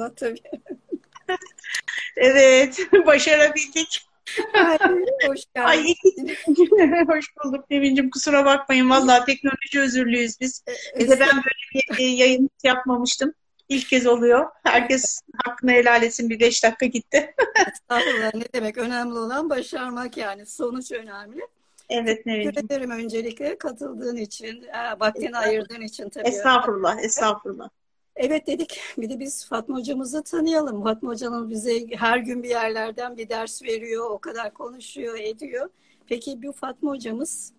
Allah tabii. evet, başarabildik. Ay, hoş Ay, hoş bulduk Nevin'cim. Kusura bakmayın. Vallahi teknoloji özürlüyüz biz. Bir de ben böyle bir yayın yapmamıştım. İlk kez oluyor. Herkes hakkını helal etsin. Bir beş dakika gitti. Estağfurullah. Ne demek? Önemli olan başarmak yani. Sonuç önemli. Evet Nevin'cim. Teşekkür ederim öncelikle katıldığın için, vaktini ayırdığın için tabii. Estağfurullah, estağfurullah. Evet dedik. Bir de biz Fatma hocamızı tanıyalım. Fatma hocanın bize her gün bir yerlerden bir ders veriyor. O kadar konuşuyor, ediyor. Peki bu Fatma hocamız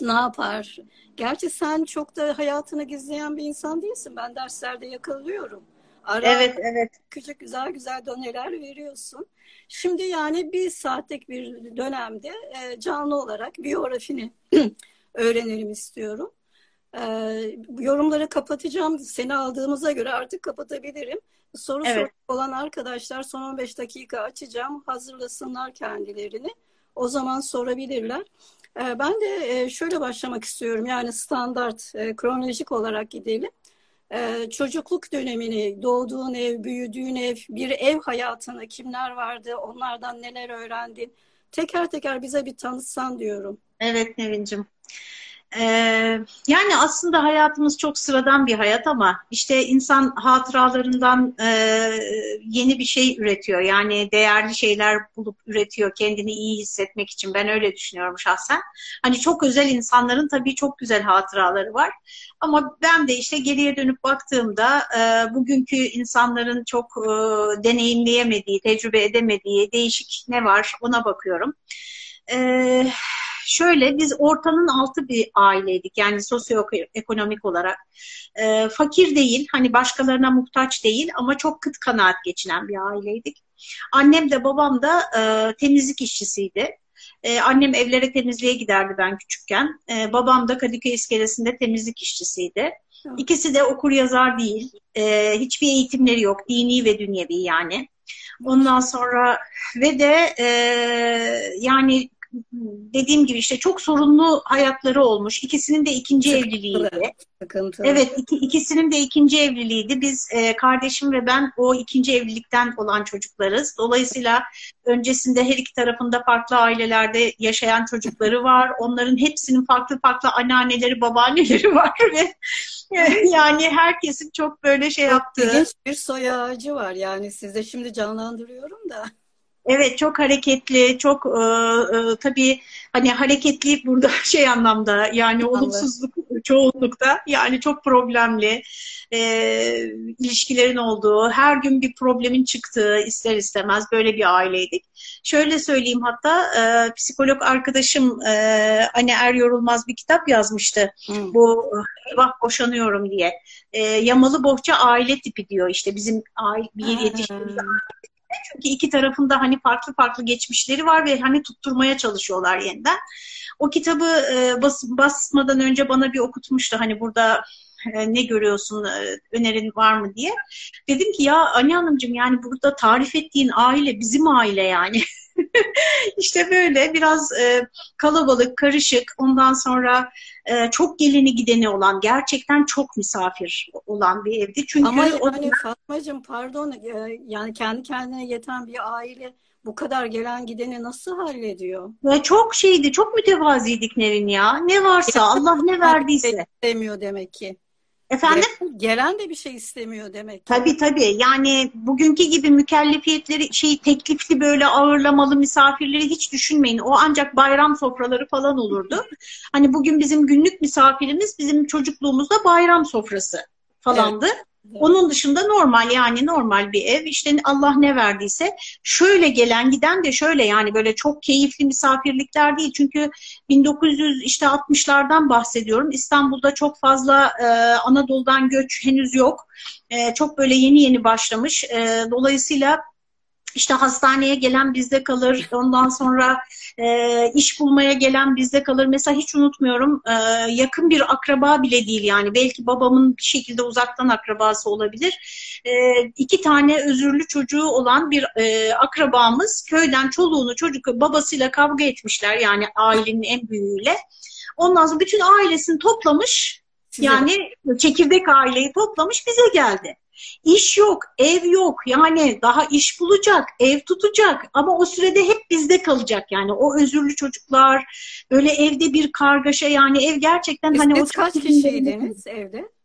ne yapar? Gerçi sen çok da hayatını gizleyen bir insan değilsin. Ben derslerde yakalıyorum. Ara evet, evet. Küçük güzel güzel doneler veriyorsun. Şimdi yani bir saatlik bir dönemde e, canlı olarak biyografini öğrenelim istiyorum. Ee, yorumları kapatacağım. Seni aldığımıza göre artık kapatabilirim. Soru evet. soracak olan arkadaşlar son 15 dakika açacağım. Hazırlasınlar kendilerini. O zaman sorabilirler. Ee, ben de e, şöyle başlamak istiyorum. Yani standart, e, kronolojik olarak gidelim. Ee, çocukluk dönemini, doğduğun ev, büyüdüğün ev, bir ev hayatını kimler vardı, onlardan neler öğrendin? Teker teker bize bir tanıtsan diyorum. Evet Nevin'cim. Ee, yani aslında hayatımız çok sıradan bir hayat ama işte insan hatıralarından e, yeni bir şey üretiyor. Yani değerli şeyler bulup üretiyor kendini iyi hissetmek için. Ben öyle düşünüyorum şahsen. Hani çok özel insanların tabii çok güzel hatıraları var. Ama ben de işte geriye dönüp baktığımda e, bugünkü insanların çok e, deneyimleyemediği, tecrübe edemediği değişik ne var ona bakıyorum. Evet şöyle biz ortanın altı bir aileydik yani sosyoekonomik olarak. E, fakir değil hani başkalarına muhtaç değil ama çok kıt kanaat geçinen bir aileydik. Annem de babam da e, temizlik işçisiydi. Ee, annem evlere temizliğe giderdi ben küçükken. Ee, babam da Kadıköy iskelesinde temizlik işçisiydi. İkisi de okur yazar değil. Ee, hiçbir eğitimleri yok. Dini ve dünyevi yani. Ondan sonra ve de e, yani dediğim gibi işte çok sorunlu hayatları olmuş. İkisinin de ikinci Sıkıntılı. evliliğiydi. Sıkıntılı. Evet, iki, ikisinin de ikinci evliliğiydi. Biz e, kardeşim ve ben o ikinci evlilikten olan çocuklarız. Dolayısıyla öncesinde her iki tarafında farklı ailelerde yaşayan çocukları var. Onların hepsinin farklı farklı anneanneleri, babaanneleri var ve yani herkesin çok böyle şey yaptığı. Bir soy ağacı var yani sizde şimdi canlandırıyorum da. Evet çok hareketli, çok e, e, tabii hani hareketli burada şey anlamda yani Anladım. olumsuzluk çoğunlukta yani çok problemli e, ilişkilerin olduğu, her gün bir problemin çıktığı ister istemez böyle bir aileydik. Şöyle söyleyeyim hatta e, psikolog arkadaşım e, Anne Er Yorulmaz bir kitap yazmıştı. Hmm. Bu vah boşanıyorum diye. E, yamalı bohça aile tipi diyor işte bizim aile, bir yetiştiğimiz çünkü iki tarafında hani farklı farklı geçmişleri var ve hani tutturmaya çalışıyorlar yeniden. O kitabı e, bas, basmadan önce bana bir okutmuştu. Hani burada e, ne görüyorsun, e, önerin var mı diye. Dedim ki ya Anne Hanımcığım yani burada tarif ettiğin aile bizim aile yani. işte böyle biraz e, kalabalık, karışık, ondan sonra e, çok geleni gideni olan, gerçekten çok misafir olan bir evdi. Çünkü Ama yani o... Fatmacığım pardon, e, yani kendi kendine yeten bir aile bu kadar gelen gideni nasıl hallediyor? Ya çok şeydi, çok mütevaziydik Nevin ya. Ne varsa, Allah ne verdiyse. Demiyor demek ki. Efendim? Gelen de bir şey istemiyor demek. Tabii tabii. Yani bugünkü gibi mükellefiyetleri şey teklifli böyle ağırlamalı misafirleri hiç düşünmeyin. O ancak bayram sofraları falan olurdu. Hani bugün bizim günlük misafirimiz bizim çocukluğumuzda bayram sofrası falandı. Evet. Onun dışında normal yani normal bir ev. İşte Allah ne verdiyse şöyle gelen giden de şöyle yani böyle çok keyifli misafirlikler değil. Çünkü 1900 işte 60'lardan bahsediyorum. İstanbul'da çok fazla e, Anadolu'dan göç henüz yok. E, çok böyle yeni yeni başlamış. E, dolayısıyla işte hastaneye gelen bizde kalır. Ondan sonra e, iş bulmaya gelen bizde kalır. Mesela hiç unutmuyorum e, yakın bir akraba bile değil yani. Belki babamın bir şekilde uzaktan akrabası olabilir. E, iki tane özürlü çocuğu olan bir e, akrabamız köyden çoluğunu çocuk babasıyla kavga etmişler yani ailenin en büyüğüyle. Ondan sonra bütün ailesini toplamış yani çekirdek aileyi toplamış bize geldi. İş yok, ev yok. Yani daha iş bulacak, ev tutacak ama o sürede hep bizde kalacak yani. O özürlü çocuklar, böyle evde bir kargaşa yani ev gerçekten hani siz o kaç kişiydiniz evde?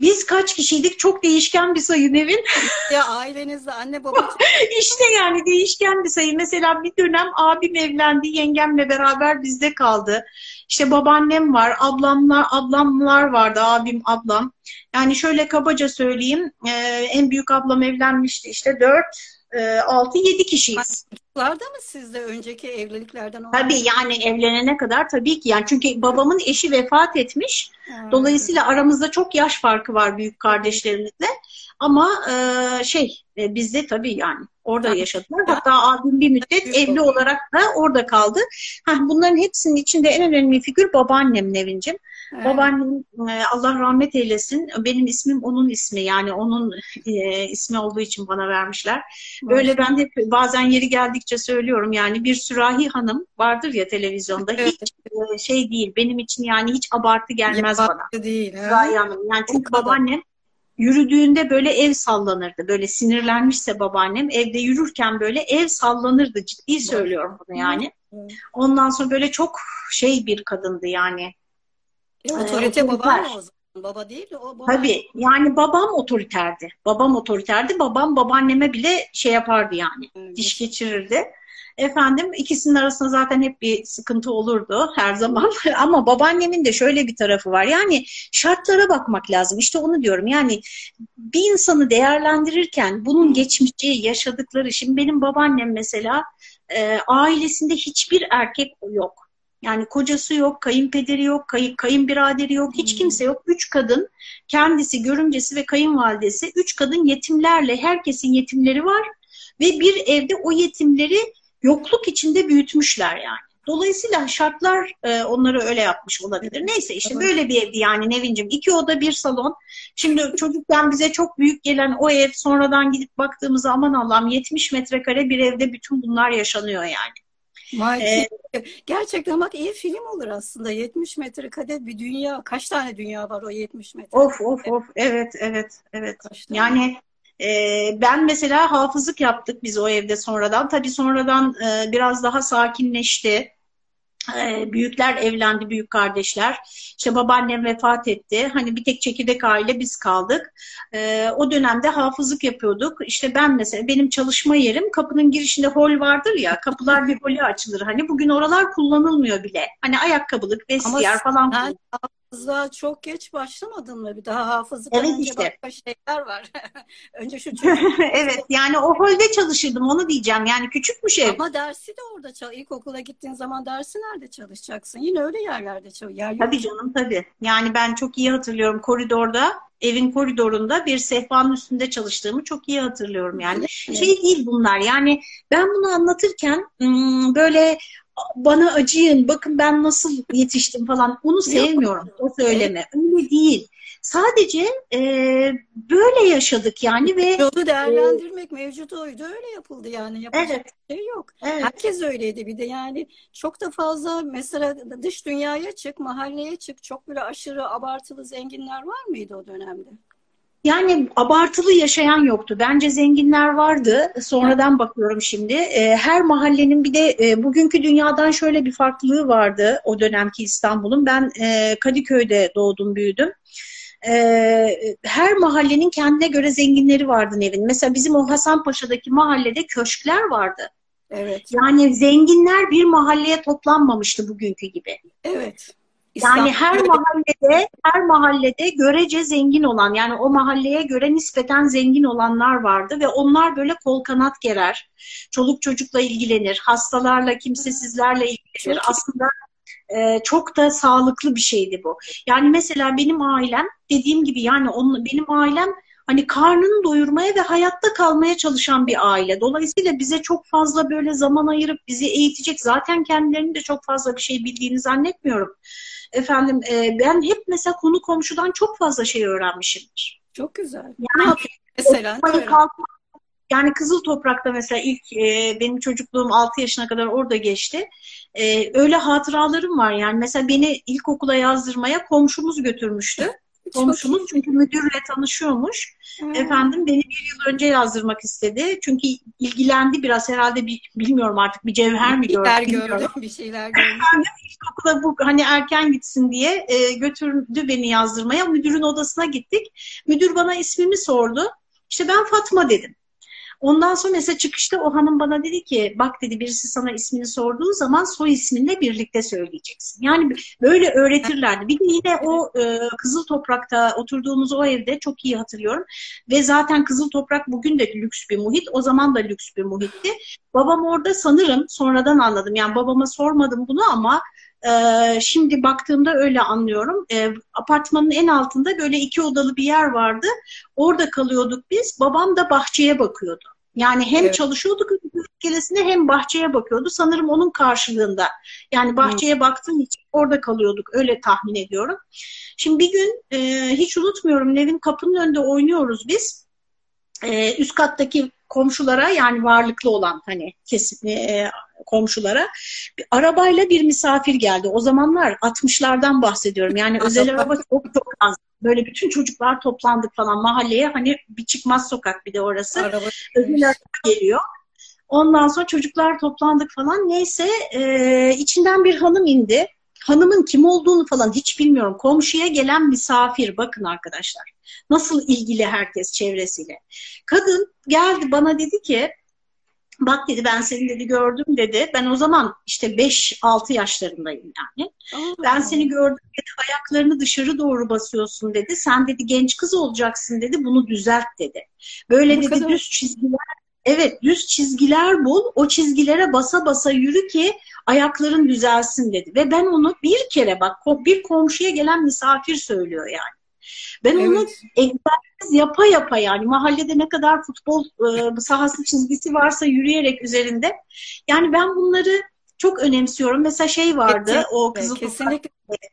Biz kaç kişiydik? Çok değişken bir sayı Nevin. Ya ailenizde anne baba işte yani değişken bir sayı. Mesela bir dönem abim evlendi, yengemle beraber bizde kaldı. İşte babaannem var, ablamlar, ablamlar vardı, abim, ablam. Yani şöyle kabaca söyleyeyim, en büyük ablam evlenmişti işte 4, e, 6, 7 kişiyiz. Çocuklar da mı sizde önceki evliliklerden olan? Tabii yani evlenene kadar tabii ki yani çünkü babamın eşi vefat etmiş. Ha. Dolayısıyla aramızda çok yaş farkı var büyük kardeşlerimizle. Ama e, şey e, bizde tabii yani orada Tabii. yaşadılar. Hatta abim bir müddet Büyük evli olarak da orada kaldı. Heh, bunların hepsinin içinde en önemli figür babaannem Nevin'cim. Evet. Babaannem e, Allah rahmet eylesin. Benim ismim onun ismi yani onun e, ismi olduğu için bana vermişler. Böyle ben de bazen yeri geldikçe söylüyorum yani bir sürahi hanım vardır ya televizyonda Evet. hiç e, şey değil benim için yani hiç abartı gelmez bana. Yabancı değil. ha? Sürahi hanım yani çünkü babaannem yürüdüğünde böyle ev sallanırdı. Böyle sinirlenmişse babaannem evde yürürken böyle ev sallanırdı. Ciddi söylüyorum bunu yani. Ondan sonra böyle çok şey bir kadındı yani. E, Ee, otorite baba otoriter. mı o zaman? Baba değil de o baba. Tabii yani babam otoriterdi. Babam otoriterdi. Babam babaanneme bile şey yapardı yani. Evet. diş geçirirdi. Efendim ikisinin arasında zaten hep bir sıkıntı olurdu her zaman. Ama babaannemin de şöyle bir tarafı var. Yani şartlara bakmak lazım. İşte onu diyorum. Yani bir insanı değerlendirirken bunun geçmişi, yaşadıkları. Şimdi benim babaannem mesela e, ailesinde hiçbir erkek yok. Yani kocası yok, kayınpederi yok, kay, kayınbiraderi yok, hiç Hmm. kimse yok. Üç kadın, kendisi, görümcesi ve kayınvalidesi, üç kadın yetimlerle, herkesin yetimleri var ve bir evde o yetimleri yokluk içinde büyütmüşler yani. Dolayısıyla şartlar e, onları öyle yapmış olabilir. Neyse işte Evet. böyle bir evdi yani Nevin'cim. İki oda bir salon. Şimdi çocukken bize çok büyük gelen o ev sonradan gidip baktığımızda aman Allah'ım 70 metrekare bir evde bütün bunlar yaşanıyor yani. Vay, Ee, Gerçekten bak iyi film olur aslında. 70 metrekare bir dünya. Kaç tane dünya var o 70 metre? Of of of evet evet evet. Kaç? Yani e, ben mesela hafızlık yaptık biz o evde sonradan. Tabii sonradan e, biraz daha sakinleşti. E, büyükler evlendi, büyük kardeşler. İşte babaannem vefat etti. Hani bir tek çekirdek aile biz kaldık. E, o dönemde hafızlık yapıyorduk. İşte ben mesela benim çalışma yerim kapının girişinde hol vardır ya. Kapılar bir holü açılır. Hani bugün oralar kullanılmıyor bile. Hani ayakkabılık, vestiyer falan. Sen hafızlığa çok geç başlamadın mı? Bir daha hafızlıktan Evet önce işte. başka şeyler var. önce şu evet yani o holde çalışırdım onu diyeceğim. Yani küçükmüş ev. ama dersi de orada çal. İlkokula gittiğin zaman dersi nerede çalışacaksın? Yine öyle yerlerde çalış. Yer yok. Tabii canım tabii. Yani ben çok iyi hatırlıyorum koridorda, evin koridorunda bir sehpanın üstünde çalıştığımı çok iyi hatırlıyorum yani. Şey değil bunlar yani ben bunu anlatırken böyle bana acıyın, bakın ben nasıl yetiştim falan onu sevmiyorum o söyleme. Öyle değil. Sadece e, böyle yaşadık yani ve Yolu değerlendirmek mevcut oydu. Öyle yapıldı yani. Yapacak evet, bir şey yok. evet. Herkes öyleydi bir de yani çok da fazla mesela dış dünyaya çık, mahalleye çık. Çok böyle aşırı abartılı zenginler var mıydı o dönemde? Yani abartılı yaşayan yoktu. Bence zenginler vardı. Sonradan bakıyorum şimdi. E, her mahallenin bir de e, bugünkü dünyadan şöyle bir farklılığı vardı o dönemki İstanbul'un. Ben e, Kadıköy'de doğdum, büyüdüm. E, her mahallenin kendine göre zenginleri vardı Nevin. Mesela bizim o Hasanpaşa'daki mahallede köşkler vardı. Evet. Yani zenginler bir mahalleye toplanmamıştı bugünkü gibi. Evet. Yani her mahallede her mahallede görece zengin olan yani o mahalleye göre nispeten zengin olanlar vardı ve onlar böyle kol kanat gerer. Çoluk çocukla ilgilenir, hastalarla, kimsesizlerle ilgilenir. Çok. Aslında e, çok da sağlıklı bir şeydi bu. Yani mesela benim ailem dediğim gibi yani onun, benim ailem hani karnını doyurmaya ve hayatta kalmaya çalışan bir aile. Dolayısıyla bize çok fazla böyle zaman ayırıp bizi eğitecek zaten kendilerinin de çok fazla bir şey bildiğini zannetmiyorum. Efendim e, ben hep mesela konu komşudan çok fazla şey öğrenmişimdir. Çok güzel. Yani mesela? Ne okumayı öğrendin? kalkmak- yani Kızıl Toprak'ta mesela ilk e, benim çocukluğum 6 yaşına kadar orada geçti. E, öyle hatıralarım var yani. Mesela beni ilkokula yazdırmaya komşumuz götürmüştü. Komşumuz çünkü müdürle tanışıyormuş. Hmm. Efendim beni bir yıl önce yazdırmak istedi. Çünkü ilgilendi biraz herhalde bir bilmiyorum artık bir cevher mi bir gördü şeyler bilmiyorum. gördüm, bir şeyler gördüm. okula bu hani erken gitsin diye e, götürdü beni yazdırmaya. Müdürün odasına gittik. Müdür bana ismimi sordu. İşte ben Fatma dedim. Ondan sonra mesela çıkışta o hanım bana dedi ki bak dedi birisi sana ismini sorduğu zaman soy isminle birlikte söyleyeceksin. Yani böyle öğretirlerdi. Bir de yine o e, Kızıl Toprak'ta oturduğumuz o evde çok iyi hatırlıyorum. Ve zaten Kızıl Toprak bugün de lüks bir muhit. O zaman da lüks bir muhitti. Babam orada sanırım sonradan anladım. Yani babama sormadım bunu ama ee, şimdi baktığımda öyle anlıyorum. Ee, apartmanın en altında böyle iki odalı bir yer vardı. Orada kalıyorduk biz. Babam da bahçeye bakıyordu. Yani hem Evet. çalışıyordu iskelesinde hem bahçeye bakıyordu. Sanırım onun karşılığında. Yani bahçeye baktığım için orada kalıyorduk. Öyle tahmin ediyorum. Şimdi bir gün e, hiç unutmuyorum evin kapının önünde oynuyoruz biz. E, üst kattaki komşulara yani varlıklı olan hani kesim e, komşulara bir arabayla bir misafir geldi. O zamanlar 60'lardan bahsediyorum. Yani özel araba çok çok az. Böyle bütün çocuklar toplandık falan mahalleye. Hani bir çıkmaz sokak bir de orası. Araba Özel araba geliyor. Ondan sonra çocuklar toplandık falan. Neyse e, içinden bir hanım indi. Hanımın kim olduğunu falan hiç bilmiyorum. Komşuya gelen misafir bakın arkadaşlar. Nasıl ilgili herkes çevresiyle. Kadın geldi bana dedi ki bak dedi ben seni dedi gördüm dedi. Ben o zaman işte 5-6 yaşlarındayım yani. Ben seni gördüm dedi ayaklarını dışarı doğru basıyorsun dedi. Sen dedi genç kız olacaksın dedi bunu düzelt dedi. Böyle Bu dedi kadar. düz çizgiler evet düz çizgiler bul o çizgilere basa basa yürü ki ayakların düzelsin dedi. Ve ben onu bir kere bak bir komşuya gelen misafir söylüyor yani. Ben onu Evet. egzersiz yapa yapa yani mahallede ne kadar futbol e, sahası çizgisi varsa yürüyerek üzerinde. Yani ben bunları çok önemsiyorum. Mesela şey vardı Kesinlikle, o Kızıl kesinlikle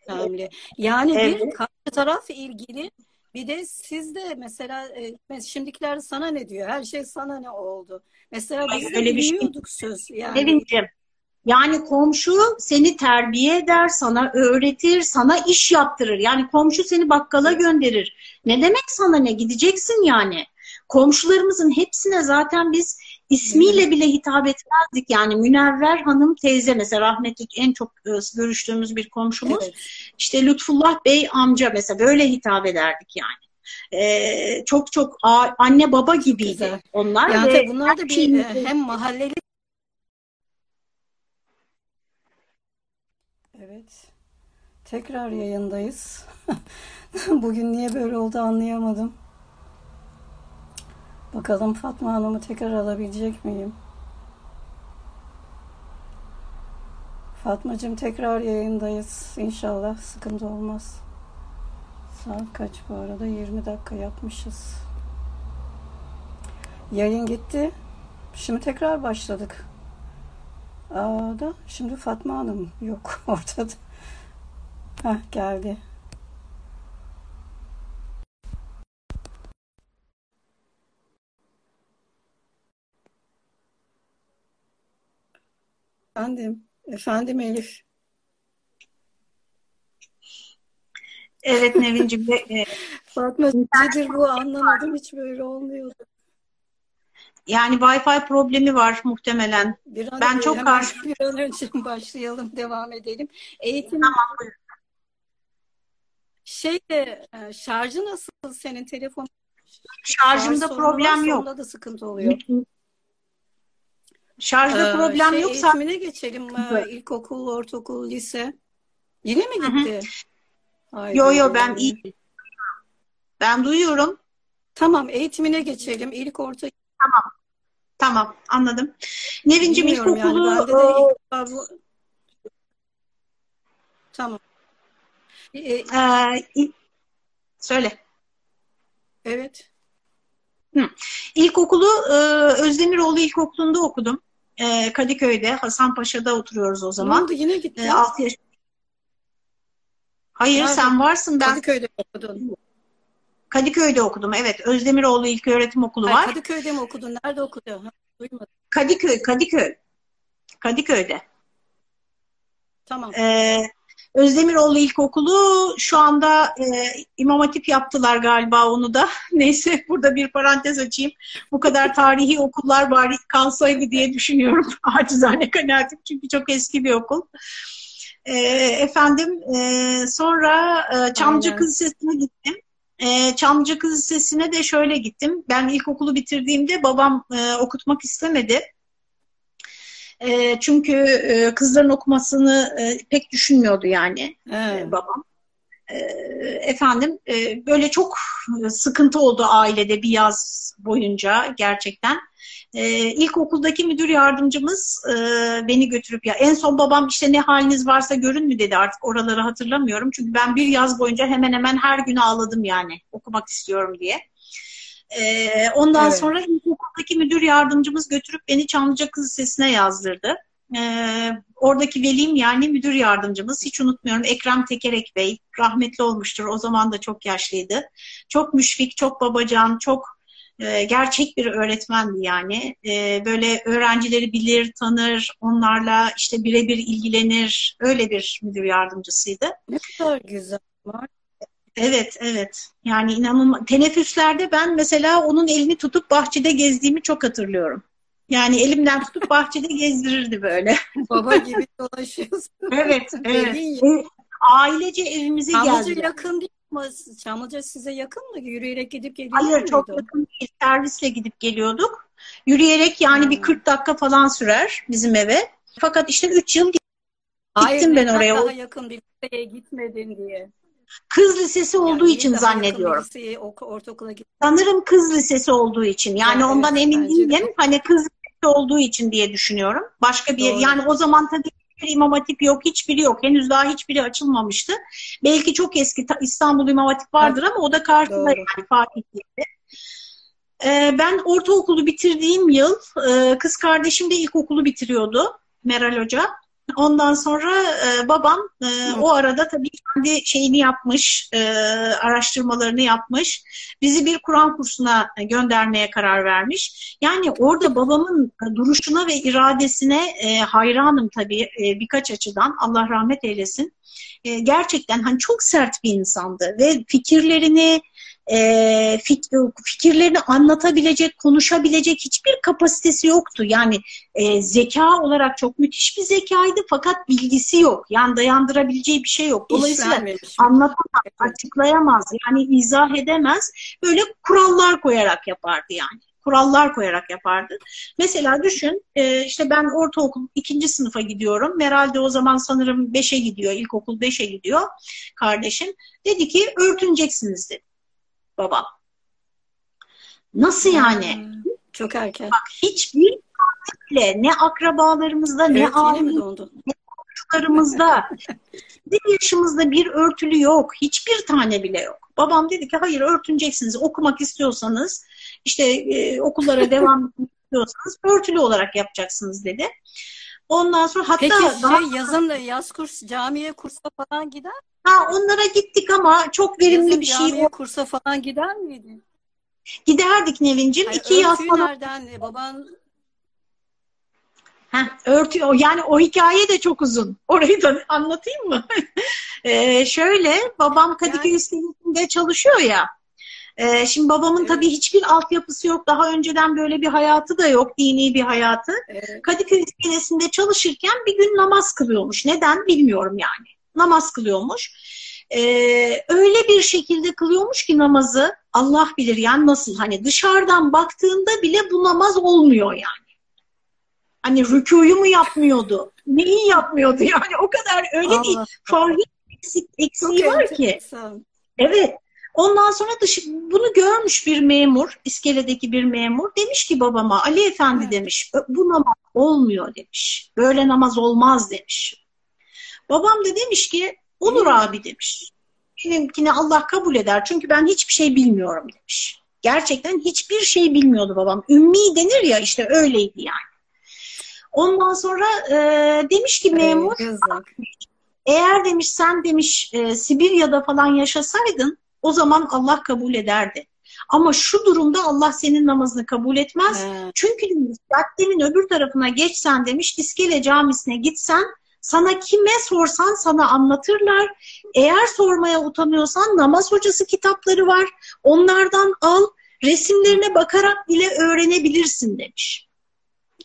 önemli. Yani bir Evet. karşı taraf ilgili bir de siz de mesela e, şimdikiler sana ne diyor? Her şey sana ne oldu? Mesela Hayır, biz de öyle bir şey- söz. Yani Nevin'cim, yani komşu seni terbiye eder, sana öğretir, sana iş yaptırır. Yani komşu seni bakkala gönderir. Ne demek sana ne? Gideceksin yani. Komşularımızın hepsine zaten biz ismiyle bile hitap etmezdik. Yani Münevver Hanım teyze mesela rahmetlik en çok e, görüştüğümüz bir komşumuz. evet. İşte Lütfullah Bey amca mesela böyle hitap ederdik yani. Ee, çok çok anne baba gibiydi güzel. onlar. Yani ve bunlar da bir e, hem mahalleli Evet. Tekrar yayındayız. Bugün niye böyle oldu anlayamadım. Bakalım Fatma Hanım'ı tekrar alabilecek miyim? Fatmacığım tekrar yayındayız. İnşallah sıkıntı olmaz. Saat kaç bu arada? 20 dakika yapmışız. Yayın gitti. Şimdi tekrar başladık. Aa da şimdi Fatma Hanım yok ortada. Heh geldi. Efendim, efendim Elif. Evet Nevin'cim. e, Fatma nedir bu anlamadım hiç böyle olmuyordu. Yani Wi-Fi problemi var muhtemelen. Bir an, Ben çok hemen karşı- bir an önce başlayalım, devam edelim. Eğitim şey de e, şarjı nasıl senin telefon? Şarjımda Şarj problem yok. da sıkıntı oluyor. Şarjda Ee, problem şey, yok. eğitimine geçelim. Ee, İlkokul, ortaokul, lise. Yine mi gitti? Yo yo ben iyi. Ben duyuyorum. Tamam eğitimine geçelim. İlk orta Tamam anladım. Nevin'cim yani. ilkokulu o, defa bu... Tamam. Ee, e, söyle. evet. İlkokulu e, Özdemiroğlu İlkokulu'nda okudum. E, Kadıköy'de, Hasanpaşa'da oturuyoruz o Ne zaman. oldu yine gitti? E, 6 yaş. Hayır Nerede? sen varsın. Ben Kadıköy'de okudun. Kadıköy'de okudum. Evet, Özdemiroğlu İlköğretim Okulu Hayır, var. Kadıköy'de mi okudun? Nerede okudun? Ha, duymadım. Kadıköy, Kadıköy. Kadıköy'de. Tamam. Ee, Özdemiroğlu İlkokulu şu anda e, İmam Hatip yaptılar galiba onu da. Neyse burada bir parantez açayım. Bu kadar tarihi okullar bari kalsaydı diye düşünüyorum. Acizane kanaatim çünkü çok eski bir okul. E, efendim e, sonra e, Çamlıca Kız Lisesi'ne gittim. E, Çamlıca Kız Lisesi'ne de şöyle gittim. Ben ilkokulu bitirdiğimde babam e, okutmak istemedi. E, çünkü e, kızların okumasını e, pek düşünmüyordu yani evet. e, babam. E, efendim e, böyle çok sıkıntı oldu ailede bir yaz boyunca gerçekten. E, ilkokuldaki müdür yardımcımız e, beni götürüp ya en son babam işte ne haliniz varsa görün mü dedi artık oraları hatırlamıyorum. Çünkü ben bir yaz boyunca hemen hemen her gün ağladım yani okumak istiyorum diye. E, ondan evet. sonra ilkokuldaki müdür yardımcımız götürüp beni Çamlıca Kız Lisesi'ne yazdırdı. E, oradaki velim yani müdür yardımcımız hiç unutmuyorum Ekrem Tekerek Bey rahmetli olmuştur o zaman da çok yaşlıydı. Çok müşfik, çok babacan, çok e, gerçek bir öğretmendi yani. E, böyle öğrencileri bilir, tanır, onlarla işte birebir ilgilenir. Öyle bir müdür yardımcısıydı. Ne kadar güzel var. Evet, evet. Yani inanılmaz. Teneffüslerde ben mesela onun elini tutup bahçede gezdiğimi çok hatırlıyorum. Yani elimden tutup bahçede gezdirirdi böyle. Baba gibi dolaşıyorsun. evet, evet. E, ailece evimize geldi. Çamlıca yakın değil mi? Çamlıca size yakın mı? Yürüyerek gidip geliyor Hayır, muydu? çok yakın değil. Servisle gidip geliyorduk. Yürüyerek yani hmm. bir 40 dakika falan sürer bizim eve. Fakat işte 3 yıl gittim Hayır, ben oraya. Hayır, daha yakın bir liseye gitmedin diye. Kız lisesi olduğu yani için zannediyorum. Liseye, ortaokula Sanırım kız lisesi olduğu için. Yani evet, ondan emin değilim. De. Hani kız lisesi olduğu için diye düşünüyorum. Başka bir Doğru. yani o zaman tabii bir imam hatip yok, hiçbiri yok. Henüz daha hiçbiri açılmamıştı. Belki çok eski İstanbul İmam Hatip vardır evet. ama o da karşısında yani Fatih gibi. Ee, ben ortaokulu bitirdiğim yıl e, kız kardeşim de ilkokulu bitiriyordu. Meral Hoca. Ondan sonra e, babam e, o arada tabii kendi şeyini yapmış, e, araştırmalarını yapmış. Bizi bir Kur'an kursuna göndermeye karar vermiş. Yani orada babamın duruşuna ve iradesine e, hayranım tabii e, birkaç açıdan. Allah rahmet eylesin. E, gerçekten hani çok sert bir insandı ve fikirlerini e, fikirlerini anlatabilecek, konuşabilecek hiçbir kapasitesi yoktu. Yani e, zeka olarak çok müthiş bir zekaydı fakat bilgisi yok. Yani dayandırabileceği bir şey yok. Dolayısıyla anlatamaz, açıklayamaz, yani izah edemez. Böyle kurallar koyarak yapardı yani kurallar koyarak yapardı. Mesela düşün e, işte ben ortaokul ikinci sınıfa gidiyorum. Meral de o zaman sanırım beşe gidiyor. ilkokul beşe gidiyor kardeşim. Dedi ki örtüneceksiniz dedi babam. Nasıl yani? Hmm, çok erken. Bak hiçbir bile ne akrabalarımızda ne ailemizde ne komşularımızda bizim yaşımızda bir örtülü yok. Hiçbir tane bile yok. Babam dedi ki hayır örtüneceksiniz. Okumak istiyorsanız işte e, okullara devam istiyorsanız örtülü olarak yapacaksınız dedi. Ondan sonra hatta Peki şey daha... yazın yaz kurs camiye kursa falan gider Ha onlara gittik ama çok verimli Yazın bir şey yok. kursa falan gider miydin? Giderdik Nevin'cim. İki yaz falan. nereden? E, baban Heh, örtü, yani o hikaye de çok uzun. Orayı da anlatayım mı? ee, şöyle, babam Kadıköy yani... İskelesi'nde çalışıyor ya. Ee, şimdi babamın evet. tabii hiçbir altyapısı yok. Daha önceden böyle bir hayatı da yok, dini bir hayatı. Evet. Kadıköy İskelesi'nde çalışırken bir gün namaz kılıyormuş. Neden bilmiyorum yani namaz kılıyormuş. Ee, öyle bir şekilde kılıyormuş ki namazı Allah bilir yani nasıl hani dışarıdan baktığında bile bu namaz olmuyor yani. Hani rükuyu mu yapmıyordu? Neyi yapmıyordu yani o kadar öyle Allah. değil. Farhi eksik, eksiği Çok var ki. Evet. Ondan sonra dışı, bunu görmüş bir memur, iskeledeki bir memur. Demiş ki babama, Ali Efendi evet. demiş, bu namaz olmuyor demiş. Böyle namaz olmaz demiş. Babam da demiş ki olur abi demiş. Benimkini Allah kabul eder çünkü ben hiçbir şey bilmiyorum demiş. Gerçekten hiçbir şey bilmiyordu babam. Ümmi denir ya işte öyleydi yani. Ondan sonra e, demiş ki memur eğer demiş sen demiş e, Sibirya'da falan yaşasaydın o zaman Allah kabul ederdi. Ama şu durumda Allah senin namazını kabul etmez. He. Çünkü caddenin öbür tarafına geçsen demiş İskele camisine gitsen sana kime sorsan sana anlatırlar. Eğer sormaya utanıyorsan namaz hocası kitapları var. Onlardan al. Resimlerine bakarak bile öğrenebilirsin demiş.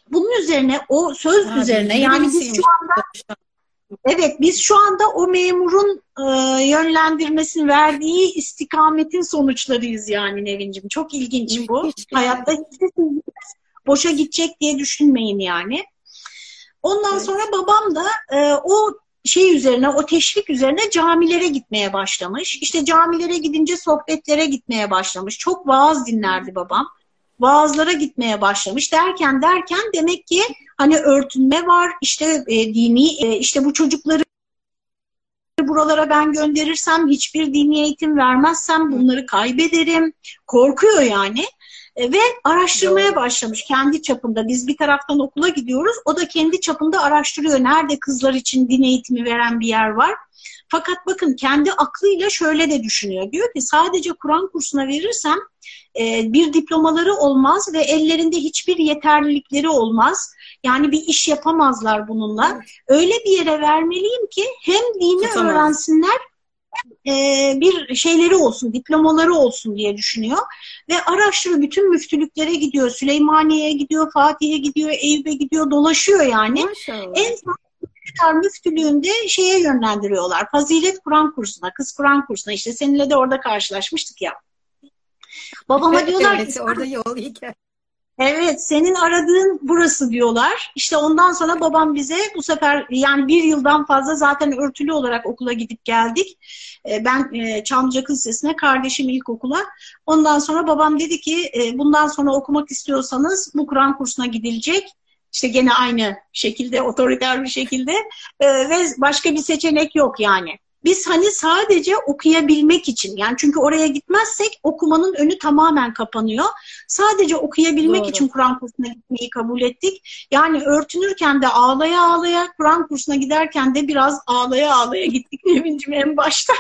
Bunun üzerine o söz Ha, üzerine yani biz birisiymiş. şu anda evet biz şu anda o memurun e, yönlendirmesini verdiği istikametin sonuçlarıyız yani Nevin'cim. Çok ilginç bu. Hayatta hiçbir şey boşa gidecek diye düşünmeyin yani. Ondan Evet. sonra babam da e, o şey üzerine, o teşvik üzerine camilere gitmeye başlamış. İşte camilere gidince sohbetlere gitmeye başlamış. Çok vaaz dinlerdi babam. Vaazlara gitmeye başlamış. Derken derken demek ki hani örtünme var, işte e, dini, e, işte bu çocukları buralara ben gönderirsem, hiçbir dini eğitim vermezsem bunları kaybederim. Korkuyor yani. E, ve araştırmaya başlamış kendi çapında. Biz bir taraftan okula gidiyoruz. O da kendi çapında araştırıyor. Nerede kızlar için din eğitimi veren bir yer var. Fakat bakın kendi aklıyla şöyle de düşünüyor. Diyor ki sadece Kur'an kursuna verirsem e, bir diplomaları olmaz ve ellerinde hiçbir yeterlilikleri olmaz. Yani bir iş yapamazlar bununla. Evet. Öyle bir yere vermeliyim ki hem dini Tutamaz. öğrensinler e, bir şeyleri olsun, diplomaları olsun diye düşünüyor. Ve araştırıyor. Bütün müftülüklere gidiyor. Süleymaniye'ye gidiyor, Fatih'e gidiyor, Eyüp'e gidiyor, dolaşıyor yani. Maşallah. En son Üsküdar müftülüğünde şeye yönlendiriyorlar. Fazilet Kur'an kursuna, kız Kur'an kursuna. İşte seninle de orada karşılaşmıştık ya. Babama diyorlar ki orada yol iyiken. Evet, senin aradığın burası diyorlar. İşte ondan sonra babam bize bu sefer yani bir yıldan fazla zaten örtülü olarak okula gidip geldik. E, Ben e, Çamlıca Kız Lisesi'ne, kardeşim ilkokula. Ondan sonra babam dedi ki e, bundan sonra okumak istiyorsanız bu Kur'an kursuna gidilecek. İşte gene aynı şekilde, otoriter bir şekilde E, ve başka bir seçenek yok yani. Biz hani sadece okuyabilmek için yani çünkü oraya gitmezsek okumanın önü tamamen kapanıyor. Sadece okuyabilmek Doğru. için Kur'an kursuna gitmeyi kabul ettik. Yani örtünürken de ağlaya ağlaya, Kur'an kursuna giderken de biraz ağlaya ağlaya gittik Nevin'cim en başta.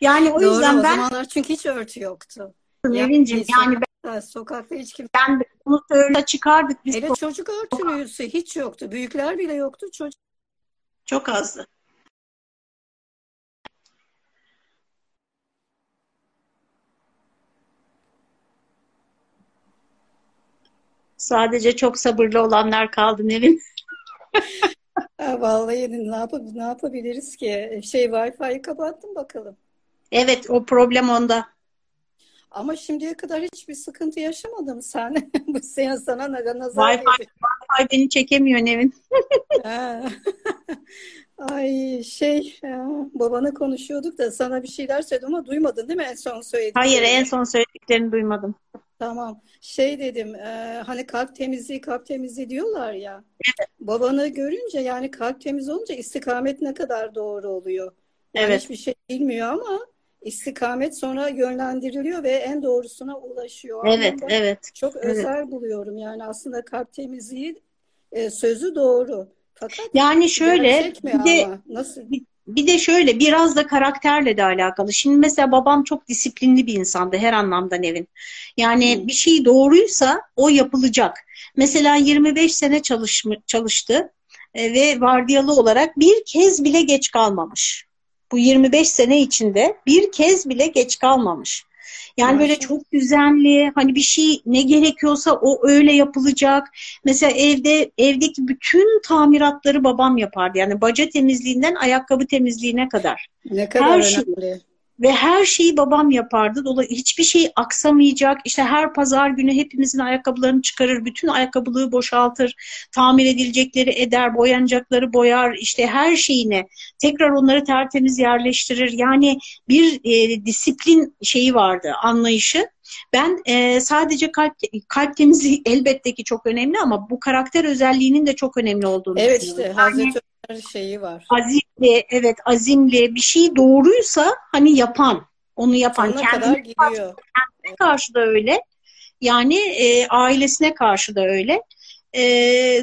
Yani o Doğru, yüzden o ben zamanlar çünkü hiç örtü yoktu. Nevin'cim Ya, yani Ha, Sokakta hiç kim... ben de bunu söyle çıkardık biz Hele çocuk örtülüsü hiç yoktu. Büyükler bile yoktu. Çocuk çok azdı. Sadece çok sabırlı olanlar kaldı Nevin. Vallahi ne yap ne yapabiliriz ki? Şey Wi-Fi'yi kapattım bakalım. Evet o problem onda. Ama şimdiye kadar hiçbir sıkıntı yaşamadım sen. Bu sene sana ne nazar Wi-Fi. Wi-Fi beni çekemiyor Nevin. Ay şey babana konuşuyorduk da sana bir şeyler söyledim ama duymadın değil mi en son söylediklerini? Hayır en son söylediklerini duymadım. Tamam. Şey dedim, e, hani kalp temizliği, kalp temizliği diyorlar ya. Babanı görünce yani kalp temiz olunca istikamet ne kadar doğru oluyor. Yani Evet. hiçbir şey bilmiyor ama istikamet sonra yönlendiriliyor ve en doğrusuna ulaşıyor. Evet, anlamda evet. çok Evet. özel buluyorum. Yani aslında kalp temizliği e, sözü doğru. Fakat Yani şöyle bir de ama? Nasıl? bir de şöyle biraz da karakterle de alakalı. Şimdi mesela babam çok disiplinli bir insandı her anlamda Nevin. Yani Hı. bir şey doğruysa o yapılacak. Mesela 25 sene çalışmış, çalıştı e, ve vardiyalı olarak bir kez bile geç kalmamış. Bu 25 sene içinde bir kez bile geç kalmamış. Yani böyle çok düzenli, hani bir şey ne gerekiyorsa o öyle yapılacak. Mesela evde evdeki bütün tamiratları babam yapardı. Yani baca temizliğinden ayakkabı temizliğine kadar. Ne kadar Her şey önemli. Ve her şeyi babam yapardı. Dolayısıyla hiçbir şey aksamayacak. İşte her pazar günü hepimizin ayakkabılarını çıkarır, bütün ayakkabılığı boşaltır, tamir edilecekleri eder, boyanacakları boyar, işte her şeyine tekrar onları tertemiz yerleştirir. Yani bir e, disiplin şeyi vardı, anlayışı. Ben e, sadece kalp kalp temizliği elbette ki çok önemli ama bu karakter özelliğinin de çok önemli olduğunu Evet düşünüyorum. işte Hazreti Ömer şeyi var. Azimli, evet azimli bir şey doğruysa hani yapan, onu yapan Sonuna kadar kendine gidiyor. karşı da öyle. Yani e, ailesine karşı da öyle. E,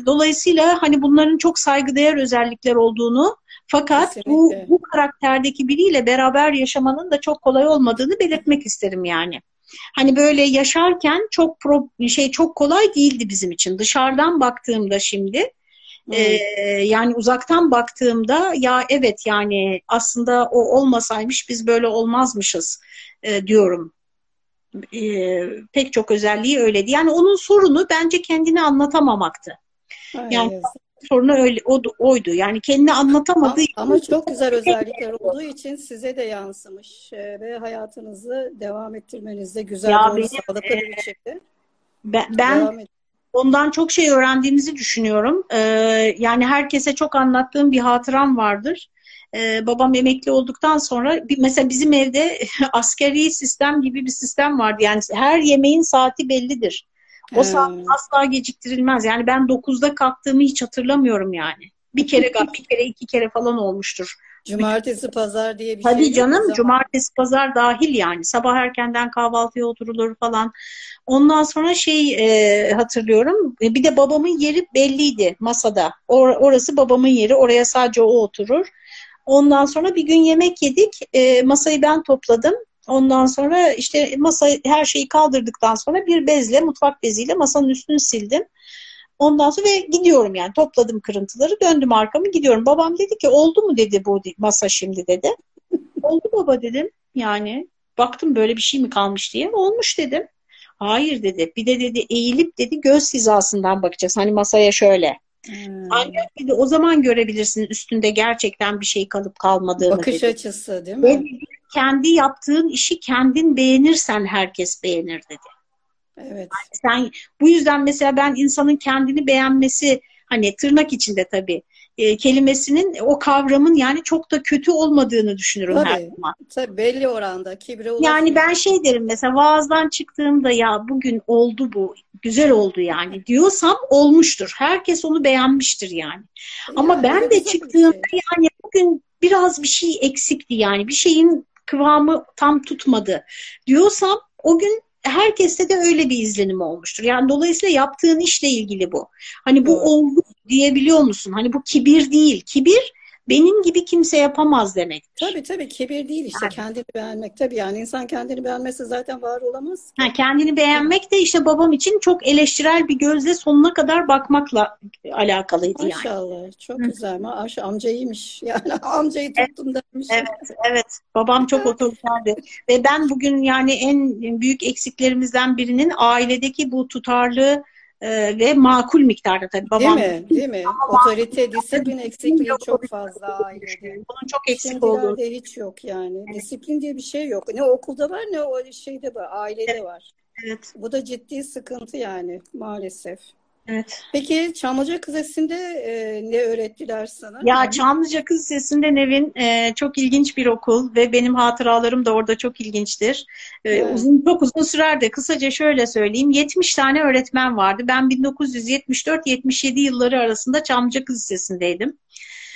dolayısıyla hani bunların çok saygıdeğer özellikler olduğunu fakat bu, bu karakterdeki biriyle beraber yaşamanın da çok kolay olmadığını belirtmek isterim yani. Hani böyle yaşarken çok pro, şey çok kolay değildi bizim için. Dışarıdan baktığımda şimdi Hmm. Ee, yani uzaktan baktığımda ya evet yani aslında o olmasaymış biz böyle olmazmışız e, diyorum. E, pek çok özelliği öyleydi. Yani onun sorunu bence kendini anlatamamaktı. Yani evet. Sorunu öyle o, oydu. Yani kendini anlatamadığı ama, ama çok güzel özellikler olduğu için size de yansımış e, ve hayatınızı devam ettirmenizde güzel ya benim, sağlıklı bir şekilde. Ben, ben ondan çok şey öğrendiğimizi düşünüyorum. Ee, yani herkese çok anlattığım bir hatıram vardır. Ee, babam emekli olduktan sonra bir, mesela bizim evde askeri sistem gibi bir sistem vardı. Yani her yemeğin saati bellidir. O hmm. saat asla geciktirilmez. Yani ben 9'da kalktığımı hiç hatırlamıyorum yani. Bir kere, bir kere, iki kere falan olmuştur. Cumartesi, pazar diye bir Tabii şey Tabii canım, cumartesi, pazar dahil yani. Sabah erkenden kahvaltıya oturulur falan. Ondan sonra şey e, hatırlıyorum. E, bir de babamın yeri belliydi masada. Or orası babamın yeri. Oraya sadece o oturur. Ondan sonra bir gün yemek yedik. E, masayı ben topladım. Ondan sonra işte masayı her şeyi kaldırdıktan sonra bir bezle, mutfak beziyle masanın üstünü sildim. Ondan sonra ve gidiyorum yani topladım kırıntıları döndüm arkamı gidiyorum. Babam dedi ki oldu mu dedi bu masa şimdi dedi. oldu baba dedim yani baktım böyle bir şey mi kalmış diye olmuş dedim. Hayır dedi bir de dedi eğilip dedi göz hizasından bakacağız hani masaya şöyle. Hmm. Ancak dedi o zaman görebilirsin üstünde gerçekten bir şey kalıp kalmadığını Bakış dedi. açısı değil mi? Ve kendi yaptığın işi kendin beğenirsen herkes beğenir dedi. Evet. Yani sen bu yüzden mesela ben insanın kendini beğenmesi hani tırnak içinde tabii e, kelimesinin o kavramın yani çok da kötü olmadığını düşünürüm tabii, her zaman. Tabii belli oranda kibre ulaşıyor. Yani ben şey derim mesela vaazdan çıktığımda ya bugün oldu bu güzel oldu yani diyorsam olmuştur. Herkes onu beğenmiştir yani. yani Ama ben de çıktığımda şey. yani bugün biraz bir şey eksikti yani bir şeyin kıvamı tam tutmadı diyorsam o gün herkeste de öyle bir izlenim olmuştur. Yani dolayısıyla yaptığın işle ilgili bu. Hani bu olgu diyebiliyor musun? Hani bu kibir değil. Kibir benim gibi kimse yapamaz demek. Tabii tabii kibir değil işte yani. kendini beğenmek. Tabii yani insan kendini beğenmezse zaten var olamaz. Ha, kendini beğenmek de işte babam için çok eleştirel bir gözle sonuna kadar bakmakla alakalıydı Maşallah, yani. Maşallah çok Hı. güzel. Maaş amca iyiymiş. Yani amcayı tuttum evet, demiş. Evet evet babam çok otoriterdi. Ve ben bugün yani en büyük eksiklerimizden birinin ailedeki bu tutarlı e, ve makul miktarda tabii. Babam, değil mi? Değil mi? Otorite, disiplin eksikliği çok fazla ailede. Bunun çok eksik olduğu. hiç yok yani. Disiplin diye bir şey yok. Ne okulda var ne o şeyde var, ailede evet. var. Evet. Bu da ciddi sıkıntı yani maalesef. Evet. Peki Çamlıca Kız Lisesi'nde e, ne öğrettiler sana? Ya? Çamlıca Kız Lisesi'nde Nevin e, çok ilginç bir okul ve benim hatıralarım da orada çok ilginçtir. E, evet. Uzun çok uzun sürerdi. Kısaca şöyle söyleyeyim. 70 tane öğretmen vardı. Ben 1974-77 yılları arasında Çamlıca Kız Lisesi'ndeydim.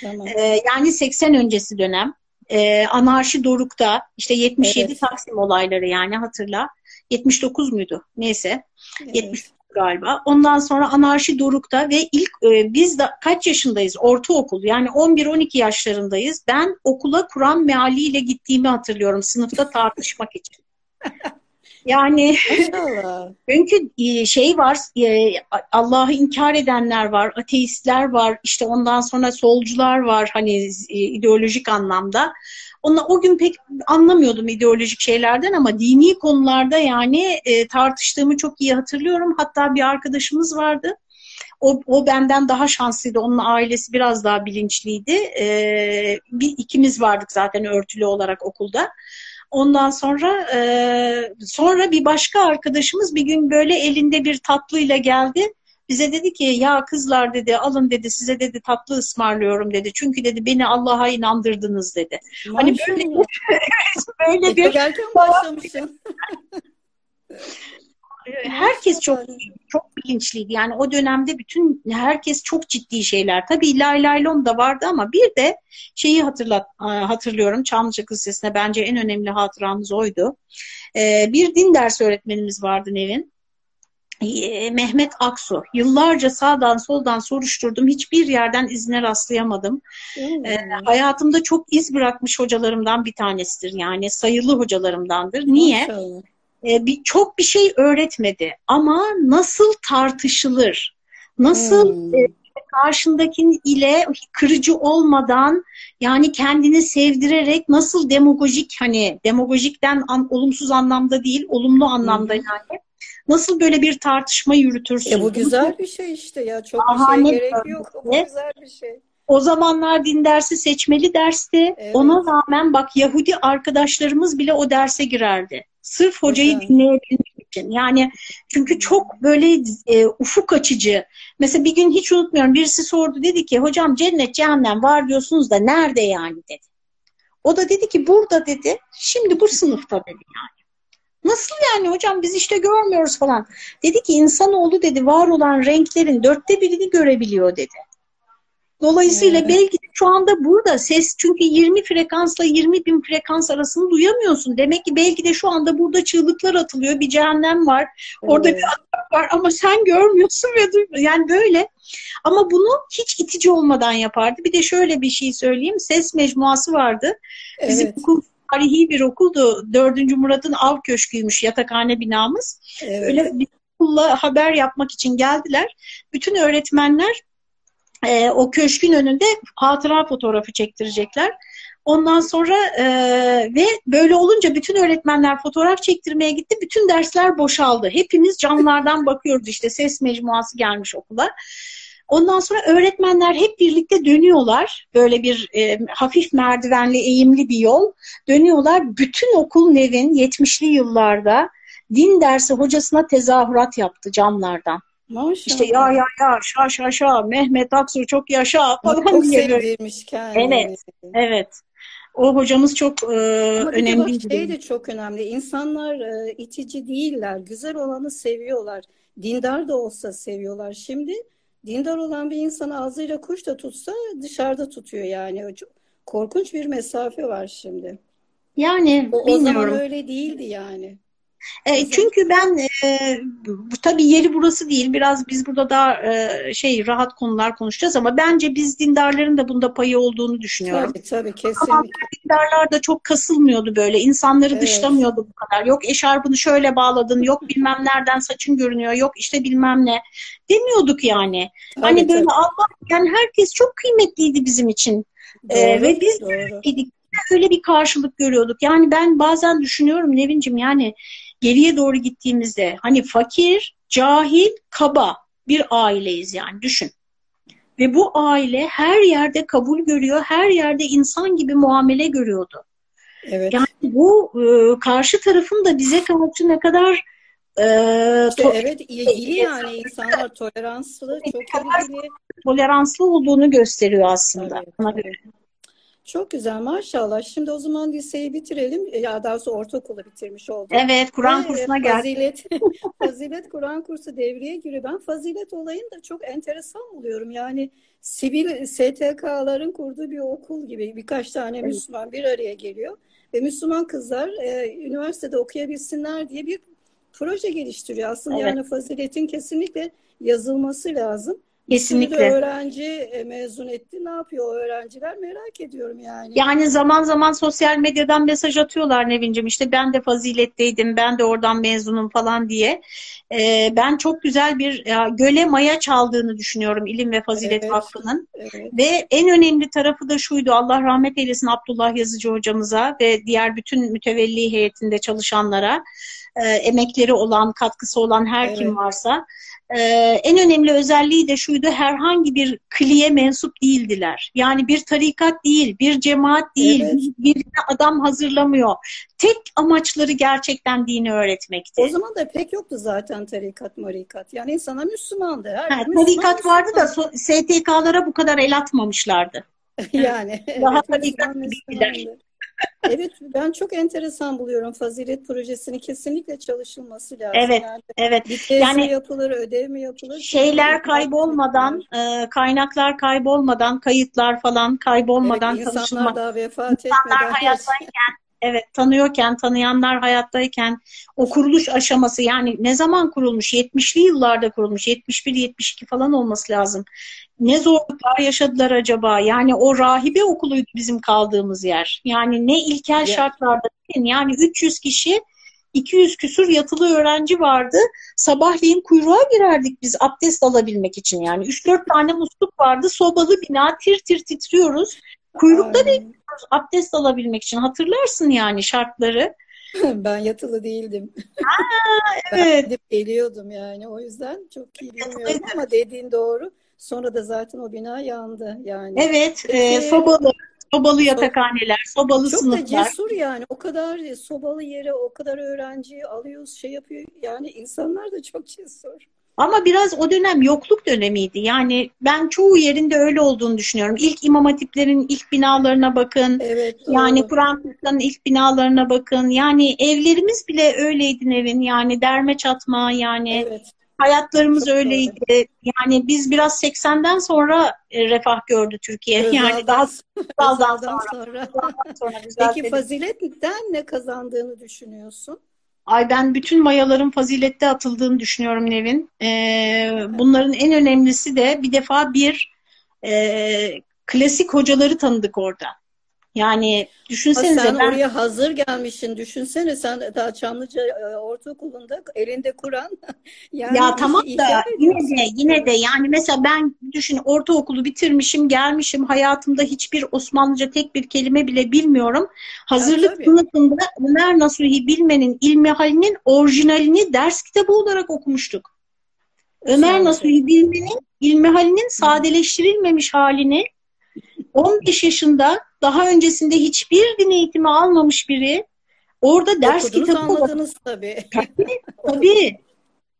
Tamam. E, yani 80 öncesi dönem. E, Anarşi Doruk'ta işte 77 evet. Taksim olayları yani hatırla. 79 muydu? Neyse. Evet. 70 galiba. Ondan sonra Anarşi Doruk'ta ve ilk e, biz de kaç yaşındayız? Ortaokul yani 11-12 yaşlarındayız. Ben okula Kur'an mealiyle gittiğimi hatırlıyorum sınıfta tartışmak için. Yani çünkü e, şey var e, Allah'ı inkar edenler var, ateistler var, işte ondan sonra solcular var hani e, ideolojik anlamda. Onunla o gün pek anlamıyordum ideolojik şeylerden ama dini konularda yani e, tartıştığımı çok iyi hatırlıyorum. Hatta bir arkadaşımız vardı. O, o benden daha şanslıydı. Onun ailesi biraz daha bilinçliydi. Ee, bir ikimiz vardık zaten örtülü olarak okulda. Ondan sonra e, sonra bir başka arkadaşımız bir gün böyle elinde bir tatlıyla geldi. Bize dedi ki ya kızlar dedi alın dedi size dedi tatlı ısmarlıyorum dedi. Çünkü dedi beni Allah'a inandırdınız dedi. Maşallah. Hani böyle böyle bir erken başlamışsın. herkes çok çok bilinçliydi. Yani o dönemde bütün herkes çok ciddi şeyler. Tabii lay laylon da vardı ama bir de şeyi hatırlat hatırlıyorum. Çamlıca Kız bence en önemli hatıramız oydu. Ee, bir din ders öğretmenimiz vardı Nevin. Ee, Mehmet Aksu. Yıllarca sağdan soldan soruşturdum. Hiçbir yerden izine rastlayamadım. Hmm. E, hayatımda çok iz bırakmış hocalarımdan bir tanesidir. Yani sayılı hocalarımdandır. Niye? E, bir, çok bir şey öğretmedi. Ama nasıl tartışılır? Nasıl hmm. e, karşındakinin ile kırıcı olmadan yani kendini sevdirerek nasıl demagojik hani demagojikten an, olumsuz anlamda değil olumlu anlamda Hı-hı. yani nasıl böyle bir tartışma yürütürsün? E bu güzel bir şey işte ya çok Aha, bir şey gerek yok. Bu güzel bir şey. O zamanlar din dersi seçmeli dersti. Evet. Ona rağmen bak Yahudi arkadaşlarımız bile o derse girerdi. Sırf hocayı evet. dinleyebilmek için. Yani çünkü çok böyle e, ufuk açıcı. Mesela bir gün hiç unutmuyorum birisi sordu dedi ki hocam cennet cehennem var diyorsunuz da nerede yani dedi. O da dedi ki burada dedi. Şimdi bu sınıfta dedi yani. Nasıl yani hocam biz işte görmüyoruz falan. Dedi ki insanoğlu dedi var olan renklerin dörtte birini görebiliyor dedi. Dolayısıyla evet. belki şu anda burada ses çünkü 20 frekansla 20 bin frekans arasını duyamıyorsun. Demek ki belki de şu anda burada çığlıklar atılıyor. Bir cehennem var. Orada evet. bir azap var ama sen görmüyorsun ve duymuyorsun. Yani böyle. Ama bunu hiç itici olmadan yapardı. Bir de şöyle bir şey söyleyeyim. Ses mecmuası vardı. Bizim evet. okul tarihi bir okuldu. Dördüncü Murat'ın av köşküymüş yatakhane binamız. Evet. Öyle bir okulla haber yapmak için geldiler. Bütün öğretmenler e, o köşkün önünde hatıra fotoğrafı çektirecekler. Ondan sonra e, ve böyle olunca bütün öğretmenler fotoğraf çektirmeye gitti. Bütün dersler boşaldı. Hepimiz camlardan bakıyoruz işte ses mecmuası gelmiş okula. Ondan sonra öğretmenler hep birlikte dönüyorlar. Böyle bir e, hafif merdivenli, eğimli bir yol. Dönüyorlar. Bütün okul Nevin 70'li yıllarda din dersi hocasına tezahürat yaptı camlardan. Maşallah. İşte ya ya ya şa şa şa Mehmet Aksu çok yaşa falan çok diye. kendini. Evet, evet. O hocamız çok e, önemli. Bak, şey de çok önemli. İnsanlar e, itici değiller. Güzel olanı seviyorlar. Dindar da olsa seviyorlar. Şimdi dindar olan bir insan ağzıyla kuş da tutsa dışarıda tutuyor yani. Korkunç bir mesafe var şimdi. Yani o, bilmiyorum. O zaman öyle değildi yani. E, çünkü ben e, tabii yeri burası değil. Biraz biz burada daha e, şey rahat konular konuşacağız ama bence biz dindarların da bunda payı olduğunu düşünüyorum. Tabii tabii kesinlikle. Ama dindarlar da çok kasılmıyordu böyle. İnsanları evet. dışlamıyordu bu kadar. Yok eşarbını şöyle bağladın, yok bilmem nereden saçın görünüyor, yok işte bilmem ne. Demiyorduk yani. Tabii, hani tabii. böyle Allah yani herkes çok kıymetliydi bizim için. Doğru, ee, ve biz doğru. öyle bir karşılık görüyorduk. Yani ben bazen düşünüyorum Nevin'cim yani geriye doğru gittiğimizde hani fakir, cahil, kaba bir aileyiz yani düşün. Ve bu aile her yerde kabul görüyor, her yerde insan gibi muamele görüyordu. Evet. Yani bu e, karşı tarafın da bize karşı ne kadar e, işte evet ilgili yani insanlar toleranslı, çok ilgili. Toleranslı olduğunu gösteriyor aslında. Evet, çok güzel maşallah. Şimdi o zaman liseyi bitirelim. E, ya daha sonra ortaokulu bitirmiş olduk. Evet Kur'an kursuna geldik. Fazilet, fazilet Kur'an kursu devreye giriyor. Ben fazilet olayını da çok enteresan buluyorum. Yani sivil STK'ların kurduğu bir okul gibi birkaç tane Müslüman bir araya geliyor. Ve Müslüman kızlar e, üniversitede okuyabilsinler diye bir proje geliştiriyor. Aslında evet. yani faziletin kesinlikle yazılması lazım. Kesinlikle. Bir öğrenci e, mezun etti. Ne yapıyor o öğrenciler merak ediyorum yani. Yani zaman zaman sosyal medyadan mesaj atıyorlar Nevin'cim işte ben de faziletteydim, ben de oradan mezunum falan diye. Ee, ben çok güzel bir ya, göle maya çaldığını düşünüyorum İlim ve Fazilet evet. Vakfı'nın. Evet. Ve en önemli tarafı da şuydu Allah rahmet eylesin Abdullah Yazıcı hocamıza ve diğer bütün mütevelli heyetinde çalışanlara e, emekleri olan, katkısı olan her evet. kim varsa ee, en önemli özelliği de şuydu herhangi bir kliye mensup değildiler. Yani bir tarikat değil, bir cemaat değil, evet. bir adam hazırlamıyor. Tek amaçları gerçekten dini öğretmekti. O zaman da pek yoktu zaten tarikat marikat. Yani insana Müslümandı. Her ha, Müslüman, tarikat Müslüman. vardı da STK'lara bu kadar el atmamışlardı. yani. Daha evet, tarikat gibiler. Evet ben çok enteresan buluyorum fazilet projesini kesinlikle çalışılması lazım. Evet, yani evet. Bir yani, yapılır, ödev mi yapılır? Şeyler kaybolmadan, e, kaynaklar kaybolmadan, kayıtlar falan kaybolmadan evet, insanlar çalışılma. daha vefat insanlar etmeden. hayattayken, evet tanıyorken, tanıyanlar hayattayken o kuruluş aşaması yani ne zaman kurulmuş? 70'li yıllarda kurulmuş. 71-72 falan olması lazım ne zorluklar yaşadılar acaba? Yani o rahibe okuluydu bizim kaldığımız yer. Yani ne ilkel ya. şartlarda yani 300 kişi 200 küsur yatılı öğrenci vardı. Sabahleyin kuyruğa girerdik biz abdest alabilmek için yani. 3-4 tane musluk vardı. Sobalı bina tir tir titriyoruz. Kuyrukta bekliyoruz abdest alabilmek için. Hatırlarsın yani şartları. ben yatılı değildim. Aa, evet. Ben geliyordum yani. O yüzden çok iyi bilmiyorum ama dediğin doğru. Sonra da zaten o bina yandı yani. Evet, e, sobalı sobalı yatakhaneler, sobalı çok sınıflar. Çok da cesur yani. O kadar sobalı yere o kadar öğrenciyi alıyoruz, şey yapıyor. Yani insanlar da çok cesur. Ama biraz o dönem yokluk dönemiydi. Yani ben çoğu yerinde öyle olduğunu düşünüyorum. İlk imam hatiplerin ilk binalarına bakın. Evet, yani Kur'an kurslarının ilk binalarına bakın. Yani evlerimiz bile öyleydi evin. Yani derme çatma yani. Evet. Hayatlarımız öyleydi. Yani biz biraz 80'den sonra e, refah gördü Türkiye. Özal'dan, yani daha Özal'dan sonra. sonra. sonra Peki faziletten ne kazandığını düşünüyorsun? Ay ben bütün mayaların fazilette atıldığını düşünüyorum Nevin. Ee, bunların en önemlisi de bir defa bir e, klasik hocaları tanıdık orada. Yani düşünsenize sen ben... oraya hazır gelmişsin. Düşünsene sen daha Çamlıca e, Ortaokulu'nda elinde Kur'an. yani ya tamam da yine de yine de yani mesela ben düşün ortaokulu bitirmişim, gelmişim. Hayatımda hiçbir Osmanlıca tek bir kelime bile bilmiyorum. Hazırlık sınıfında Ömer Nasuhi Bilmen'in ilmihalinin orijinalini ders kitabı olarak okumuştuk. Ömer Nasuhi Bilmen'in ilmihalinin sadeleştirilmemiş halini 15 yaşında daha öncesinde hiçbir din eğitimi almamış biri orada ders Okudunuz, kitabı anladınız tabii. tabii. tabii.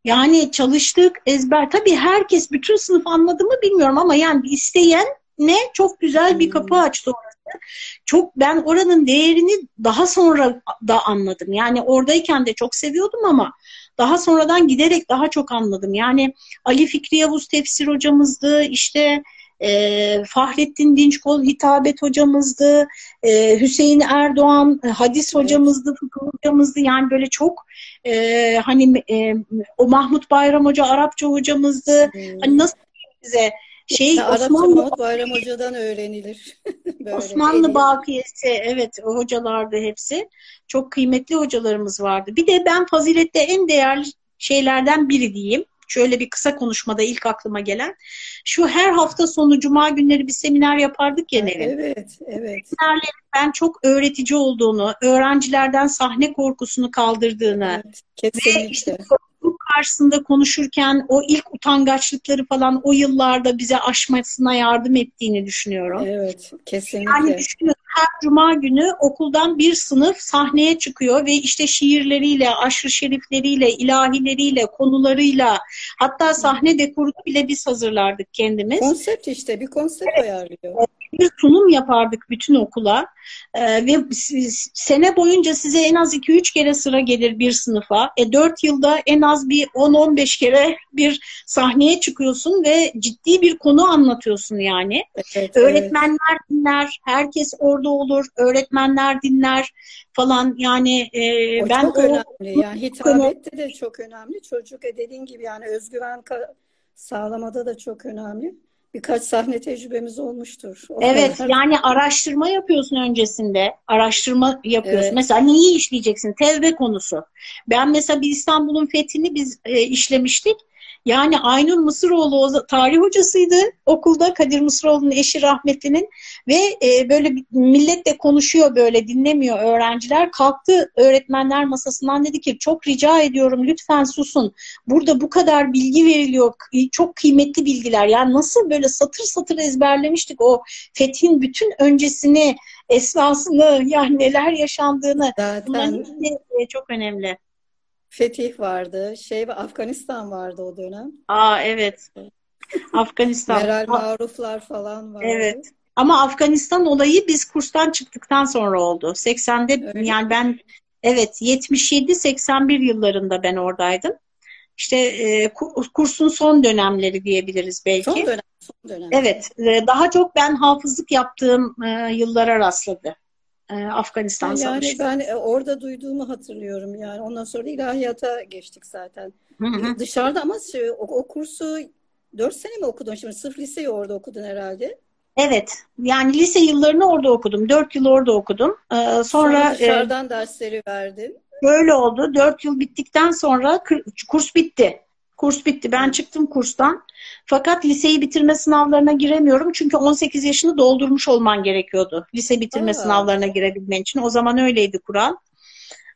Yani çalıştık, ezber. Tabii herkes, bütün sınıf anladı mı bilmiyorum ama yani isteyen ne çok güzel bir kapı açtı orası. Çok ben oranın değerini daha sonra da anladım. Yani oradayken de çok seviyordum ama daha sonradan giderek daha çok anladım. Yani Ali Fikri Yavuz tefsir hocamızdı, işte e, Fahrettin Dinçkol hitabet hocamızdı, e, Hüseyin Erdoğan hadis hocamızdı, fıkıh hocamızdı. Yani böyle çok e, hani e, o Mahmut Bayram Hoca Arapça hocamızdı. Hmm. Hani nasıl size şey ya, Osmanlı Mahmut Bayram Hoca'dan öğrenilir. Böyle Osmanlı Bakiyesi evet o hocalardı hepsi. Çok kıymetli hocalarımız vardı. Bir de ben fazilette en değerli şeylerden biri diyeyim şöyle bir kısa konuşmada ilk aklıma gelen şu her hafta sonu cuma günleri bir seminer yapardık ya Nevin. Evet, evet. Seminerlerin ben çok öğretici olduğunu, öğrencilerden sahne korkusunu kaldırdığını evet, kesinlikle. ve işte karşısında konuşurken o ilk utangaçlıkları falan o yıllarda bize aşmasına yardım ettiğini düşünüyorum. Evet, kesinlikle. Yani düşünün her cuma günü okuldan bir sınıf sahneye çıkıyor ve işte şiirleriyle, aşırı şerifleriyle, ilahileriyle, konularıyla hatta sahne dekorunu bile biz hazırlardık kendimiz. Konsept işte bir konsept evet. ayarlıyor. Bir sunum yapardık bütün okula ee, ve sene boyunca size en az 2-3 kere sıra gelir bir sınıfa. E, 4 yılda en az bir 10-15 kere bir sahneye çıkıyorsun ve ciddi bir konu anlatıyorsun yani. Evet, Öğretmenler evet. dinler, herkes orada olur, öğretmenler dinler falan yani e, o ben çok o, önemli yani hitabette de çok önemli. Çocuk e, dediğin gibi yani özgüven sağlamada da çok önemli birkaç sahne tecrübemiz olmuştur. O evet kadar. yani araştırma yapıyorsun öncesinde. Araştırma yapıyorsun. Evet. Mesela neyi işleyeceksin? Tevbe konusu. Ben mesela bir İstanbul'un fethini biz e, işlemiştik. Yani Aynur Mısıroğlu tarih hocasıydı okulda Kadir Mısıroğlu'nun eşi rahmetlinin ve e, böyle milletle konuşuyor böyle dinlemiyor öğrenciler. Kalktı öğretmenler masasından dedi ki çok rica ediyorum lütfen susun. Burada bu kadar bilgi veriliyor. Çok kıymetli bilgiler. Yani nasıl böyle satır satır ezberlemiştik o fethin bütün öncesini, esnasını yani neler yaşandığını. Zaten... Bunların çok önemli. Fetih vardı. Şey ve Afganistan vardı o dönem. Aa evet. Afganistan. Meral Maruflar falan vardı. Evet. Ama Afganistan olayı biz kurstan çıktıktan sonra oldu. 80'de Öyle yani mi? ben evet 77-81 yıllarında ben oradaydım. İşte e, kursun son dönemleri diyebiliriz belki. Son dönem. Son dönem. Evet. E, daha çok ben hafızlık yaptığım e, yıllara rastladı Afganistan yani Savaşı. Ben e, orada duyduğumu hatırlıyorum yani. Ondan sonra ilahiyata geçtik zaten. Hı hı. Dışarıda ama şey, o, o kursu dört sene mi okudun şimdi? Sırf liseyi orada okudun herhalde. Evet. Yani lise yıllarını orada okudum. Dört yıl orada okudum. Ee, sonra, sonra dışarıdan e, dersleri verdin. böyle oldu. Dört yıl bittikten sonra kurs bitti. Kurs bitti. Ben çıktım kurstan. Fakat liseyi bitirme sınavlarına giremiyorum. Çünkü 18 yaşını doldurmuş olman gerekiyordu. Lise bitirme Aa. sınavlarına girebilmen için. O zaman öyleydi kural.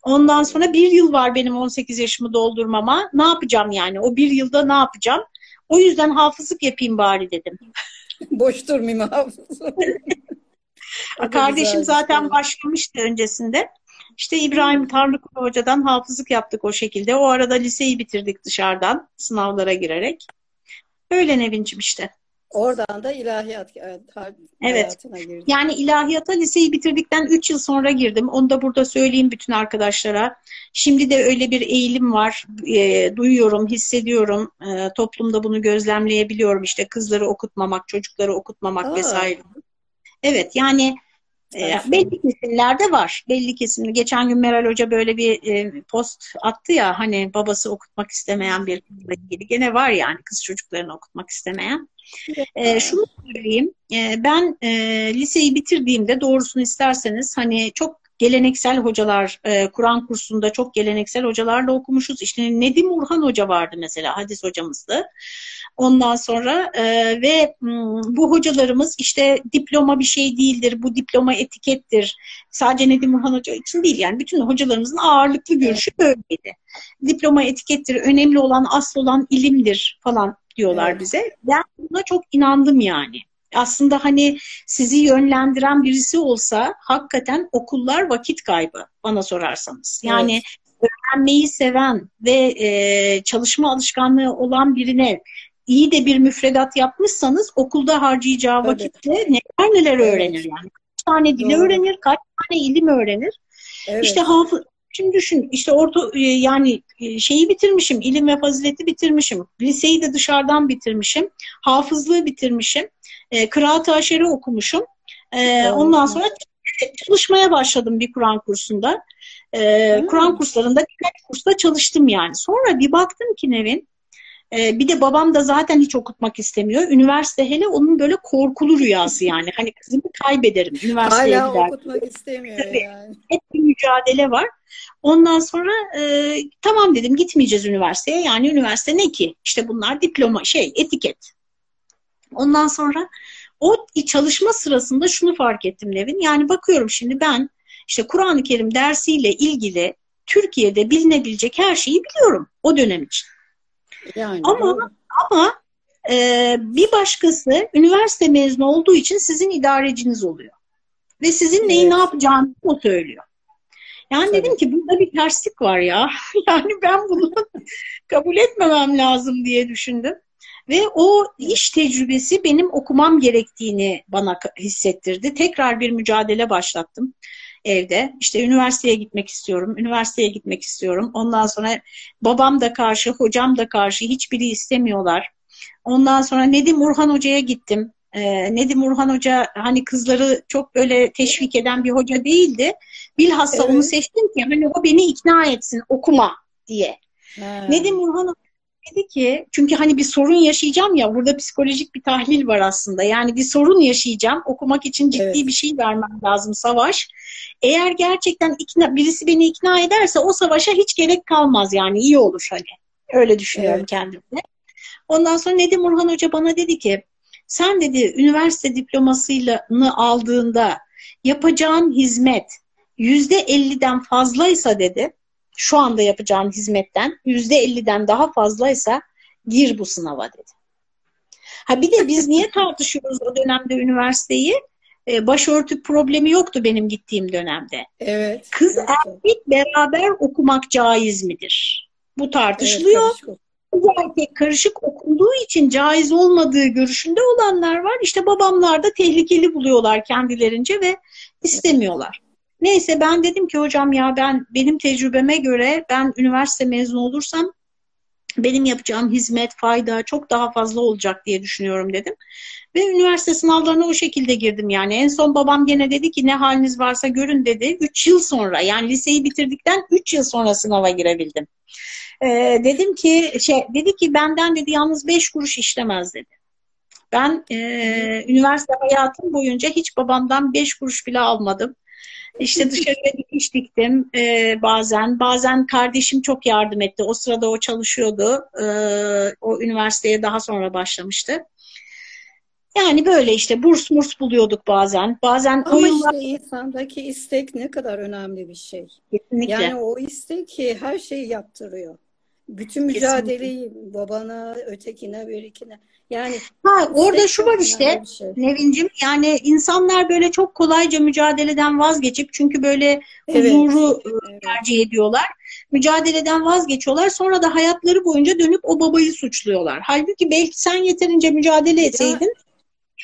Ondan sonra bir yıl var benim 18 yaşımı doldurmama. Ne yapacağım yani? O bir yılda ne yapacağım? O yüzden hafızlık yapayım bari dedim. Boş durmayayım hafız. Kardeşim zaten başlamıştı öncesinde. İşte İbrahim Tarlıkulu Hoca'dan hafızlık yaptık o şekilde. O arada liseyi bitirdik dışarıdan sınavlara girerek. Öyle Nevin'cim işte. Oradan da ilahiyat evet. girdim. Yani ilahiyata liseyi bitirdikten 3 yıl sonra girdim. Onu da burada söyleyeyim bütün arkadaşlara. Şimdi de öyle bir eğilim var. E, duyuyorum, hissediyorum. E, toplumda bunu gözlemleyebiliyorum. İşte kızları okutmamak, çocukları okutmamak Aa. vesaire. Evet yani e, belli kesimlerde var. Belli kesimde. Geçen gün Meral Hoca böyle bir e, post attı ya hani babası okutmak istemeyen bir kızla ilgili. Gene var yani kız çocuklarını okutmak istemeyen. E, şunu söyleyeyim. E, ben e, liseyi bitirdiğimde doğrusunu isterseniz hani çok geleneksel hocalar, e, Kur'an kursunda çok geleneksel hocalarla okumuşuz. İşte Nedim Urhan Hoca vardı mesela, hadis hocamızdı. Ondan sonra e, ve m, bu hocalarımız işte diploma bir şey değildir, bu diploma etikettir. Sadece Nedim Urhan Hoca için değil yani bütün hocalarımızın ağırlıklı görüşü böyleydi. Diploma etikettir, önemli olan, asıl olan ilimdir falan diyorlar evet. bize. Ben buna çok inandım yani aslında hani sizi yönlendiren birisi olsa hakikaten okullar vakit kaybı bana sorarsanız. Yani evet. öğrenmeyi seven ve e, çalışma alışkanlığı olan birine iyi de bir müfredat yapmışsanız okulda harcayacağı vakitte neler neler evet. öğrenir yani. Kaç tane dil öğrenir, kaç tane ilim öğrenir. Evet. İşte hafız Şimdi düşün işte orta e, yani e, şeyi bitirmişim, ilim ve fazileti bitirmişim. Liseyi de dışarıdan bitirmişim. Hafızlığı bitirmişim. E, Kıraat-ı Aşer'i okumuşum. E, ondan sonra çalışmaya başladım bir Kur'an kursunda. E, Kur'an kurslarında birkaç kursta çalıştım yani. Sonra bir baktım ki Nevin, e, bir de babam da zaten hiç okutmak istemiyor. Üniversite hele onun böyle korkulu rüyası yani. Hani kızımı kaybederim. Üniversiteye Hala gider. okutmak istemiyor Tabii, yani. Hep bir mücadele var. Ondan sonra e, tamam dedim gitmeyeceğiz üniversiteye. Yani üniversite ne ki? İşte bunlar diploma şey etiket. Ondan sonra o çalışma sırasında şunu fark ettim Levin. Yani bakıyorum şimdi ben işte Kur'an-ı Kerim dersiyle ilgili Türkiye'de bilinebilecek her şeyi biliyorum o dönem için. Yani, ama ama e, bir başkası üniversite mezunu olduğu için sizin idareciniz oluyor. Ve sizin neyi evet. ne yapacağını o söylüyor. Yani Tabii. dedim ki burada bir terslik var ya. yani ben bunu kabul etmemem lazım diye düşündüm. Ve o iş tecrübesi benim okumam gerektiğini bana hissettirdi. Tekrar bir mücadele başlattım evde. İşte üniversiteye gitmek istiyorum, üniversiteye gitmek istiyorum. Ondan sonra babam da karşı, hocam da karşı, hiçbiri istemiyorlar. Ondan sonra Nedim Urhan Hoca'ya gittim. Ee, Nedim Urhan Hoca hani kızları çok böyle teşvik eden bir hoca değildi. Bilhassa evet. onu seçtim ki hani o beni ikna etsin okuma diye. Ha. Nedim Urhan dedi ki çünkü hani bir sorun yaşayacağım ya burada psikolojik bir tahlil var aslında. Yani bir sorun yaşayacağım. Okumak için ciddi evet. bir şey vermem lazım savaş. Eğer gerçekten ikna, birisi beni ikna ederse o savaşa hiç gerek kalmaz yani iyi olur hani. Öyle düşünüyorum evet. kendimde. Ondan sonra Nedim Urhan Hoca bana dedi ki sen dedi üniversite diplomasıyla aldığında yapacağın hizmet yüzde elliden fazlaysa dedi şu anda yapacağın hizmetten yüzde elliden daha fazlaysa gir bu sınava dedi. Ha bir de biz niye tartışıyoruz o dönemde üniversiteyi? Ee, başörtü problemi yoktu benim gittiğim dönemde. Evet. Kız evet. erkek beraber okumak caiz midir? Bu tartışılıyor. Evet, Kız erkek karışık okunduğu için caiz olmadığı görüşünde olanlar var. İşte babamlar da tehlikeli buluyorlar kendilerince ve istemiyorlar. Neyse ben dedim ki hocam ya ben benim tecrübeme göre ben üniversite mezunu olursam benim yapacağım hizmet, fayda çok daha fazla olacak diye düşünüyorum dedim. Ve üniversite sınavlarına o şekilde girdim yani. En son babam gene dedi ki ne haliniz varsa görün dedi. 3 yıl sonra yani liseyi bitirdikten 3 yıl sonra sınava girebildim. Ee, dedim ki şey dedi ki benden dedi yalnız 5 kuruş işlemez dedi. Ben e, üniversite hayatım boyunca hiç babamdan 5 kuruş bile almadım. İşte dışarıya dikiş diktim e, bazen. Bazen kardeşim çok yardım etti. O sırada o çalışıyordu. E, o üniversiteye daha sonra başlamıştı. Yani böyle işte burs murs buluyorduk bazen. Bazen Ama yıllar... işte insandaki istek ne kadar önemli bir şey. Kesinlikle. Yani o istek ki her şeyi yaptırıyor. Bütün mücadeleyi Kesinlikle. babana, ötekine, birikine. Yani ha, orada şu var işte şey. Nevin'cim yani insanlar böyle çok kolayca mücadeleden vazgeçip çünkü böyle huzuru evet. E, tercih ediyorlar. Mücadeleden vazgeçiyorlar. Sonra da hayatları boyunca dönüp o babayı suçluyorlar. Halbuki belki sen yeterince mücadele etseydin ya,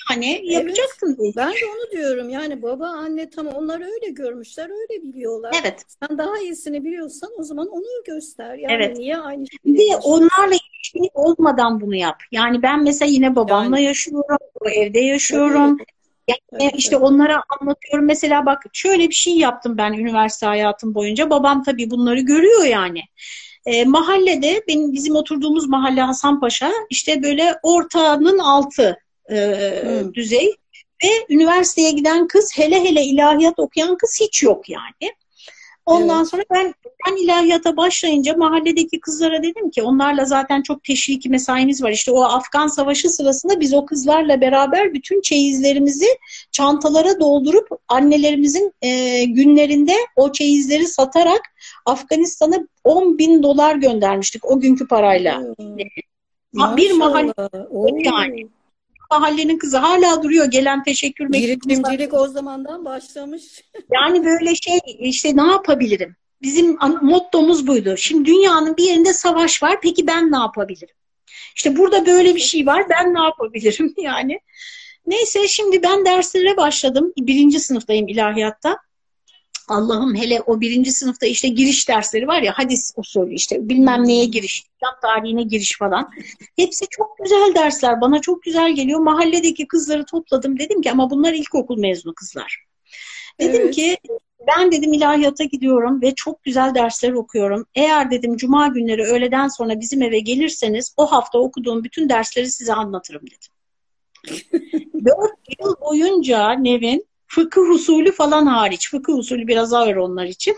hani yapacaksın evet, Ben de onu diyorum. Yani baba, anne tamam onlar öyle görmüşler, öyle biliyorlar. Evet. Sen daha iyisini biliyorsan o zaman onu göster. Yani evet. niye aynı şeyi Bir onlarla ilişkin olmadan bunu yap. Yani ben mesela yine babamla yani. yaşıyorum, evde yaşıyorum. Evet. Yani evet, işte evet. onlara anlatıyorum. Mesela bak şöyle bir şey yaptım ben üniversite hayatım boyunca. Babam tabii bunları görüyor yani. E, mahallede benim bizim oturduğumuz mahalle Hasanpaşa işte böyle ortanın altı e, hmm. düzey ve üniversiteye giden kız hele hele ilahiyat okuyan kız hiç yok yani. Ondan evet. sonra ben ben ilahiyata başlayınca mahalledeki kızlara dedim ki onlarla zaten çok teşviki mesaimiz var. İşte o Afgan Savaşı sırasında biz o kızlarla beraber bütün çeyizlerimizi çantalara doldurup annelerimizin e, günlerinde o çeyizleri satarak Afganistan'a 10 bin dolar göndermiştik o günkü parayla. Hmm. Bir mahalle yani mahallenin kızı hala duruyor gelen teşekkür. Girişimcilik o zamandan başlamış. Yani böyle şey işte ne yapabilirim? Bizim mottomuz buydu. Şimdi dünyanın bir yerinde savaş var. Peki ben ne yapabilirim? İşte burada böyle bir şey var. Ben ne yapabilirim yani? Neyse şimdi ben derslere başladım. Birinci sınıftayım ilahiyatta. Allah'ım hele o birinci sınıfta işte giriş dersleri var ya hadis usulü işte bilmem neye giriş, İslam tarihine giriş falan. Hepsi çok güzel dersler. Bana çok güzel geliyor. Mahalledeki kızları topladım. Dedim ki ama bunlar ilkokul mezunu kızlar. Dedim evet. ki ben dedim ilahiyata gidiyorum ve çok güzel dersler okuyorum. Eğer dedim cuma günleri öğleden sonra bizim eve gelirseniz o hafta okuduğum bütün dersleri size anlatırım dedim. Dört yıl boyunca Nevin Fıkıh usulü falan hariç. Fıkıh usulü biraz ağır onlar için.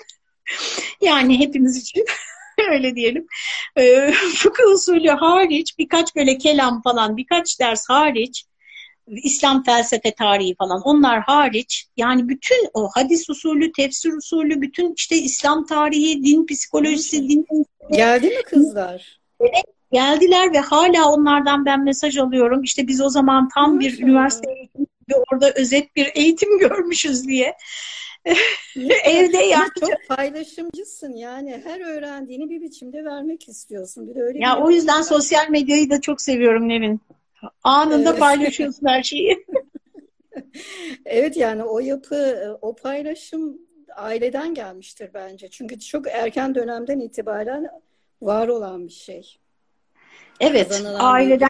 yani hepimiz için öyle diyelim. E, fıkıh usulü hariç birkaç böyle kelam falan birkaç ders hariç İslam felsefe tarihi falan onlar hariç yani bütün o hadis usulü, tefsir usulü, bütün işte İslam tarihi, din psikolojisi, din Geldi mi kızlar? Evet geldiler ve hala onlardan ben mesaj alıyorum. İşte biz o zaman tam bir üniversite eğitimi gibi orada özet bir eğitim görmüşüz diye. Evde yani çok paylaşımcısın yani her öğrendiğini bir biçimde vermek istiyorsun. Bir de öyle ya o yüzden var. sosyal medyayı da çok seviyorum Nevin. Anında evet. paylaşıyorsun her şeyi. evet yani o yapı, o paylaşım aileden gelmiştir bence. Çünkü çok erken dönemden itibaren var olan bir şey. Evet, aileden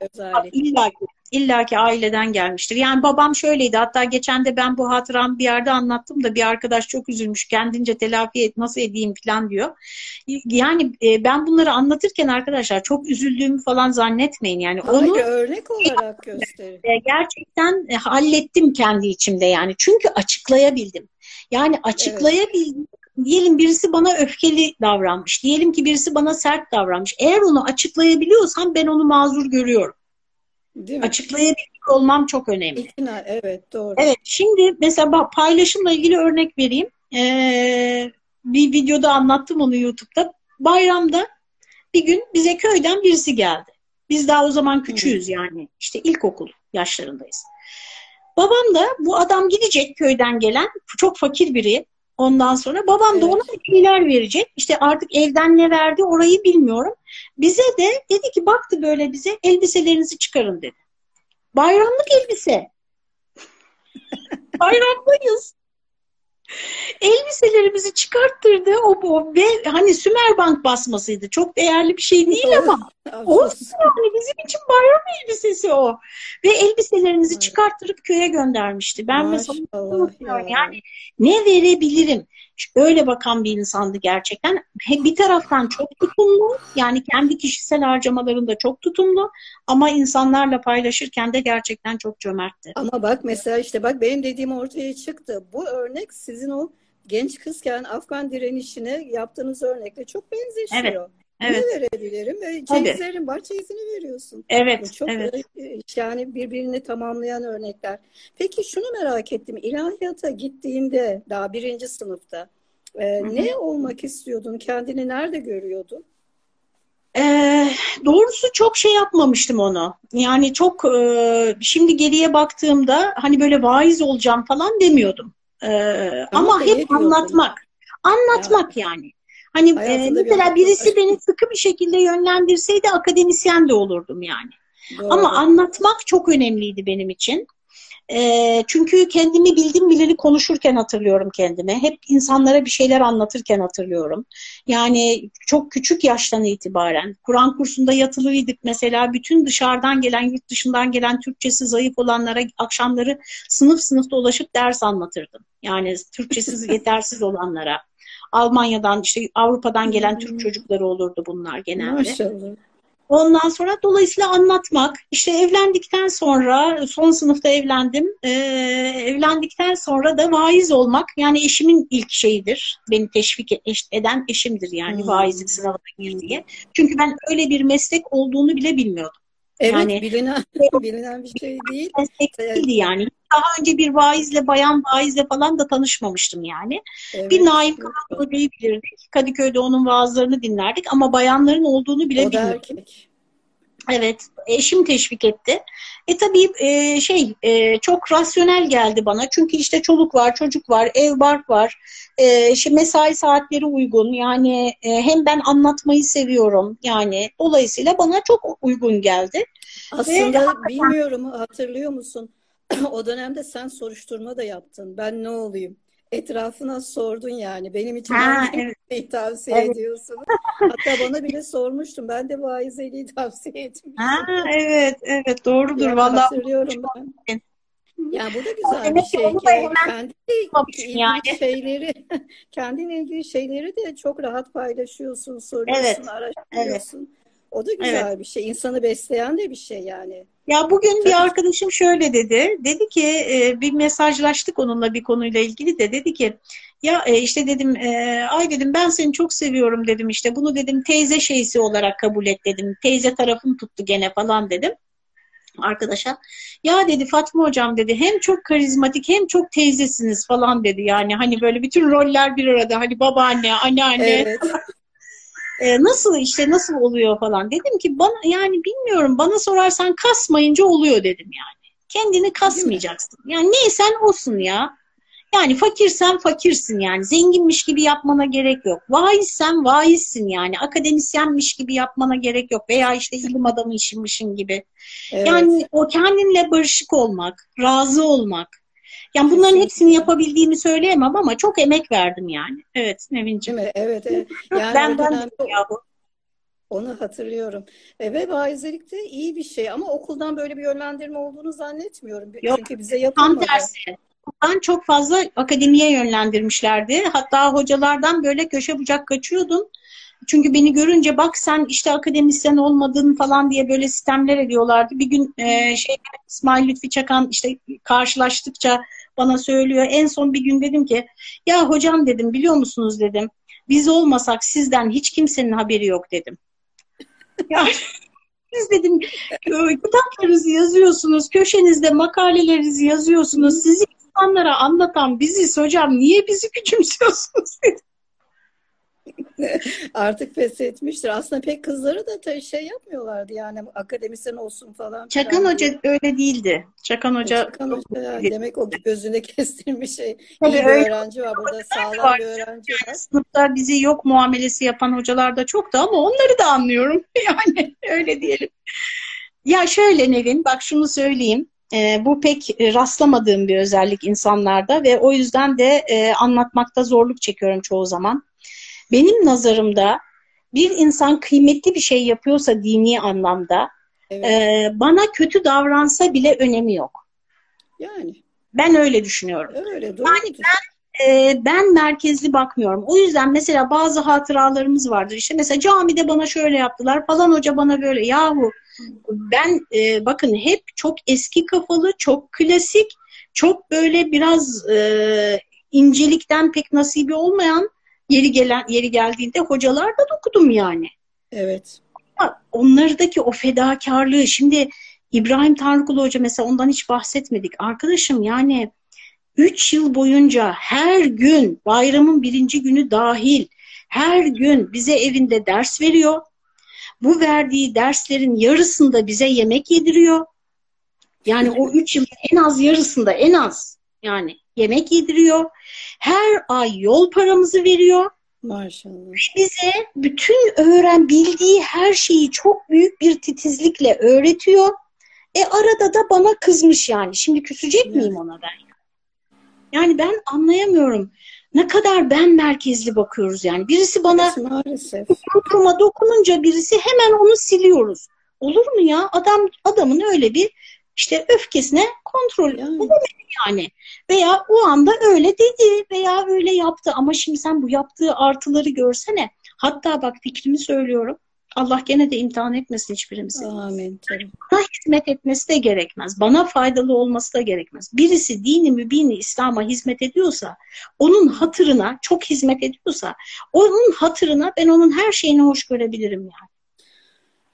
illa ki, illa ki aileden gelmiştir. Yani babam şöyleydi. Hatta geçen de ben bu hatıramı bir yerde anlattım da bir arkadaş çok üzülmüş. Kendince telafi et, nasıl edeyim falan diyor. Yani e, ben bunları anlatırken arkadaşlar çok üzüldüğümü falan zannetmeyin. Yani Hayır, onu örnek olarak gösterin. Gerçekten e, hallettim kendi içimde yani. Çünkü açıklayabildim. Yani açıklayabildim. Evet diyelim birisi bana öfkeli davranmış. Diyelim ki birisi bana sert davranmış. Eğer onu açıklayabiliyorsam ben onu mazur görüyorum. Değil mi? Açıklayabiliyor olmam çok önemli. İkna, evet doğru. Evet şimdi mesela paylaşımla ilgili örnek vereyim. Ee, bir videoda anlattım onu YouTube'da. Bayramda bir gün bize köyden birisi geldi. Biz daha o zaman küçüğüz Hı. yani. İşte ilkokul yaşlarındayız. Babam da bu adam gidecek köyden gelen çok fakir biri. Ondan sonra babam evet. da ona şeyler verecek. İşte artık evden ne verdi orayı bilmiyorum. Bize de dedi ki baktı böyle bize elbiselerinizi çıkarın dedi. Bayramlık elbise. Bayramdayız. Elbiselerimizi çıkarttırdı o bu ve hani Sümerbank basmasıydı. Çok değerli bir şey değil ama olsun yani bizim için bayram elbisesi o. Ve elbiselerimizi çıkarttırıp köye göndermişti. Ben Maşallah mesela ya. yani ne verebilirim? öyle bakan bir insandı gerçekten. Bir taraftan çok tutumlu yani kendi kişisel harcamalarında çok tutumlu ama insanlarla paylaşırken de gerçekten çok cömertti. Ama bak mesela işte bak benim dediğim ortaya çıktı. Bu örnek sizin o genç kızken Afgan direnişine yaptığınız örnekle çok benzeşiyor. Evet. Evet. Ne verebilirim? Ve çeyizlerin var, çeyizini veriyorsun. Evet. Bu çok evet. yani birbirini tamamlayan örnekler. Peki şunu merak ettim. İlahiyata gittiğinde daha birinci sınıfta e, ne olmak istiyordun? Kendini nerede görüyordun? Ee, doğrusu çok şey yapmamıştım onu. Yani çok e, şimdi geriye baktığımda hani böyle vaiz olacağım falan demiyordum. Ee, ama, ama hep anlatmak. Anlatmak ya. yani. Hani e, mesela bir birisi beni sıkı bir şekilde yönlendirseydi akademisyen de olurdum yani. Doğru. Ama anlatmak çok önemliydi benim için. E, çünkü kendimi bildim bileli konuşurken hatırlıyorum kendime. Hep insanlara bir şeyler anlatırken hatırlıyorum. Yani çok küçük yaştan itibaren Kur'an kursunda yatılıydık mesela. Bütün dışarıdan gelen, yurt dışından gelen Türkçesi zayıf olanlara akşamları sınıf sınıf dolaşıp ders anlatırdım. Yani Türkçesiz yetersiz olanlara. Almanya'dan işte Avrupa'dan gelen Türk çocukları olurdu bunlar genelde. Maşallah. Ondan sonra dolayısıyla anlatmak. İşte evlendikten sonra son sınıfta evlendim. Ee, evlendikten sonra da vaiz olmak yani eşimin ilk şeyidir. Beni teşvik eden eşimdir yani hmm. vaizlik sınavına gir diye. Çünkü ben öyle bir meslek olduğunu bile bilmiyordum. Evet yani, bilinen, bilinen bir şey değil. Değildi yani. Daha önce bir vaizle, bayan vaizle falan da tanışmamıştım yani. Evet, bir Naim Kamalı Bey'i bilirdik. Kadıköy'de onun vaazlarını dinlerdik ama bayanların olduğunu bile o bilmiyordum. Evet, eşim teşvik etti. E tabii e, şey e, çok rasyonel geldi bana. Çünkü işte çoluk var, çocuk var, ev bark var. E, işte mesai saatleri uygun. Yani e, hem ben anlatmayı seviyorum. Yani dolayısıyla bana çok uygun geldi. Aslında Ve, bilmiyorum hatırlıyor musun? o dönemde sen soruşturma da yaptın. Ben ne olayım? Etrafına sordun yani. Benim için ha, evet. tavsiye evet. ediyorsun. Hatta bana bile sormuştum. Ben de vaizeliği tavsiye etmiştim. Ha, evet, evet doğrudur. Yani Vallahi hatırlıyorum ben. Yani bu da güzel bir şey ki kendi ilgili yani. şeyleri kendinle ilgili şeyleri de çok rahat paylaşıyorsun, soruyorsun, evet. araştırıyorsun. Evet. O da güzel evet. bir şey. İnsanı besleyen de bir şey yani. Ya bugün bir arkadaşım şöyle dedi. Dedi ki e, bir mesajlaştık onunla bir konuyla ilgili de dedi ki ya e, işte dedim e, ay dedim ben seni çok seviyorum dedim işte bunu dedim teyze şeysi olarak kabul et dedim. Teyze tarafım tuttu gene falan dedim arkadaşa. Ya dedi Fatma hocam dedi hem çok karizmatik hem çok teyzesiniz falan dedi. Yani hani böyle bütün roller bir arada hani babaanne, anneanne. Evet. e, nasıl işte nasıl oluyor falan. Dedim ki bana yani bilmiyorum bana sorarsan kasmayınca oluyor dedim yani. Kendini kasmayacaksın. Yani neysen olsun ya. Yani fakirsen fakirsin yani. Zenginmiş gibi yapmana gerek yok. Vaizsen vaizsin yani. Akademisyenmiş gibi yapmana gerek yok. Veya işte ilim adamı işinmişin gibi. Evet. Yani o kendinle barışık olmak, razı olmak. Yani bunların hepsini yapabildiğimi söyleyemem ama çok emek verdim yani. Evet Nevin'ciğim. Evet. evet. Yani ben, ben. Onu hatırlıyorum. E, ve vaizilik de iyi bir şey ama okuldan böyle bir yönlendirme olduğunu zannetmiyorum. Yok, Çünkü bize yapılmadı. Tam tersi. Ben çok fazla akademiye yönlendirmişlerdi. Hatta hocalardan böyle köşe bucak kaçıyordum. Çünkü beni görünce bak sen işte akademisyen olmadın falan diye böyle sistemler ediyorlardı. Bir gün e, şey İsmail Lütfi Çakan işte karşılaştıkça bana söylüyor. En son bir gün dedim ki ya hocam dedim biliyor musunuz dedim. Biz olmasak sizden hiç kimsenin haberi yok dedim. yani siz dedim kitaplarınızı yazıyorsunuz, köşenizde makalelerinizi yazıyorsunuz. Sizi insanlara anlatan biziz hocam. Niye bizi küçümsüyorsunuz dedim. Artık pes etmiştir. Aslında pek kızları da şey yapmıyorlardı yani akademisyen olsun falan. Çakan Hoca diye. öyle değildi. Çakan Hoca, Çakan Hoca yani demek o gözünde kestirmiş şey. Tabii İyi bir öyle. öğrenci var burada sağlam var. bir öğrenci var. Sınıfta bizi yok muamelesi yapan hocalar da çok da ama onları da anlıyorum. Yani öyle diyelim. Ya şöyle Nevin bak şunu söyleyeyim. E, bu pek rastlamadığım bir özellik insanlarda ve o yüzden de e, anlatmakta zorluk çekiyorum çoğu zaman. Benim nazarımda bir insan kıymetli bir şey yapıyorsa dini anlamda evet. e, bana kötü davransa bile önemi yok. Yani. Ben öyle düşünüyorum. Öyle, doğru. Yani ben, e, ben merkezli bakmıyorum. O yüzden mesela bazı hatıralarımız vardır. İşte mesela camide bana şöyle yaptılar falan hoca bana böyle. Yahu ben e, bakın hep çok eski kafalı, çok klasik, çok böyle biraz e, incelikten pek nasibi olmayan yeri gelen yeri geldiğinde hocalar da okudum yani. Evet. Onlardaki o fedakarlığı şimdi İbrahim Tanrıkulu Hoca mesela ondan hiç bahsetmedik. Arkadaşım yani 3 yıl boyunca her gün bayramın birinci günü dahil her gün bize evinde ders veriyor. Bu verdiği derslerin yarısında bize yemek yediriyor. Yani o 3 yıl en az yarısında en az yani yemek yediriyor. Her ay yol paramızı veriyor. Maşallah. Bize bütün öğren bildiği her şeyi çok büyük bir titizlikle öğretiyor. E arada da bana kızmış yani. Şimdi küsecek evet. miyim ona ben? Yani ben anlayamıyorum. Ne kadar ben merkezli bakıyoruz yani. Birisi bana maalesef dokununca birisi hemen onu siliyoruz. Olur mu ya? Adam adamın öyle bir işte öfkesine kontrol yani. Yani. Veya o anda öyle dedi veya öyle yaptı ama şimdi sen bu yaptığı artıları görsene. Hatta bak fikrimi söylüyorum. Allah gene de imtihan etmesin hiçbirimizi. Amin. Tabii. Bana hizmet etmesi de gerekmez. Bana faydalı olması da gerekmez. Birisi dini mübini İslam'a hizmet ediyorsa, onun hatırına çok hizmet ediyorsa, onun hatırına ben onun her şeyini hoş görebilirim yani.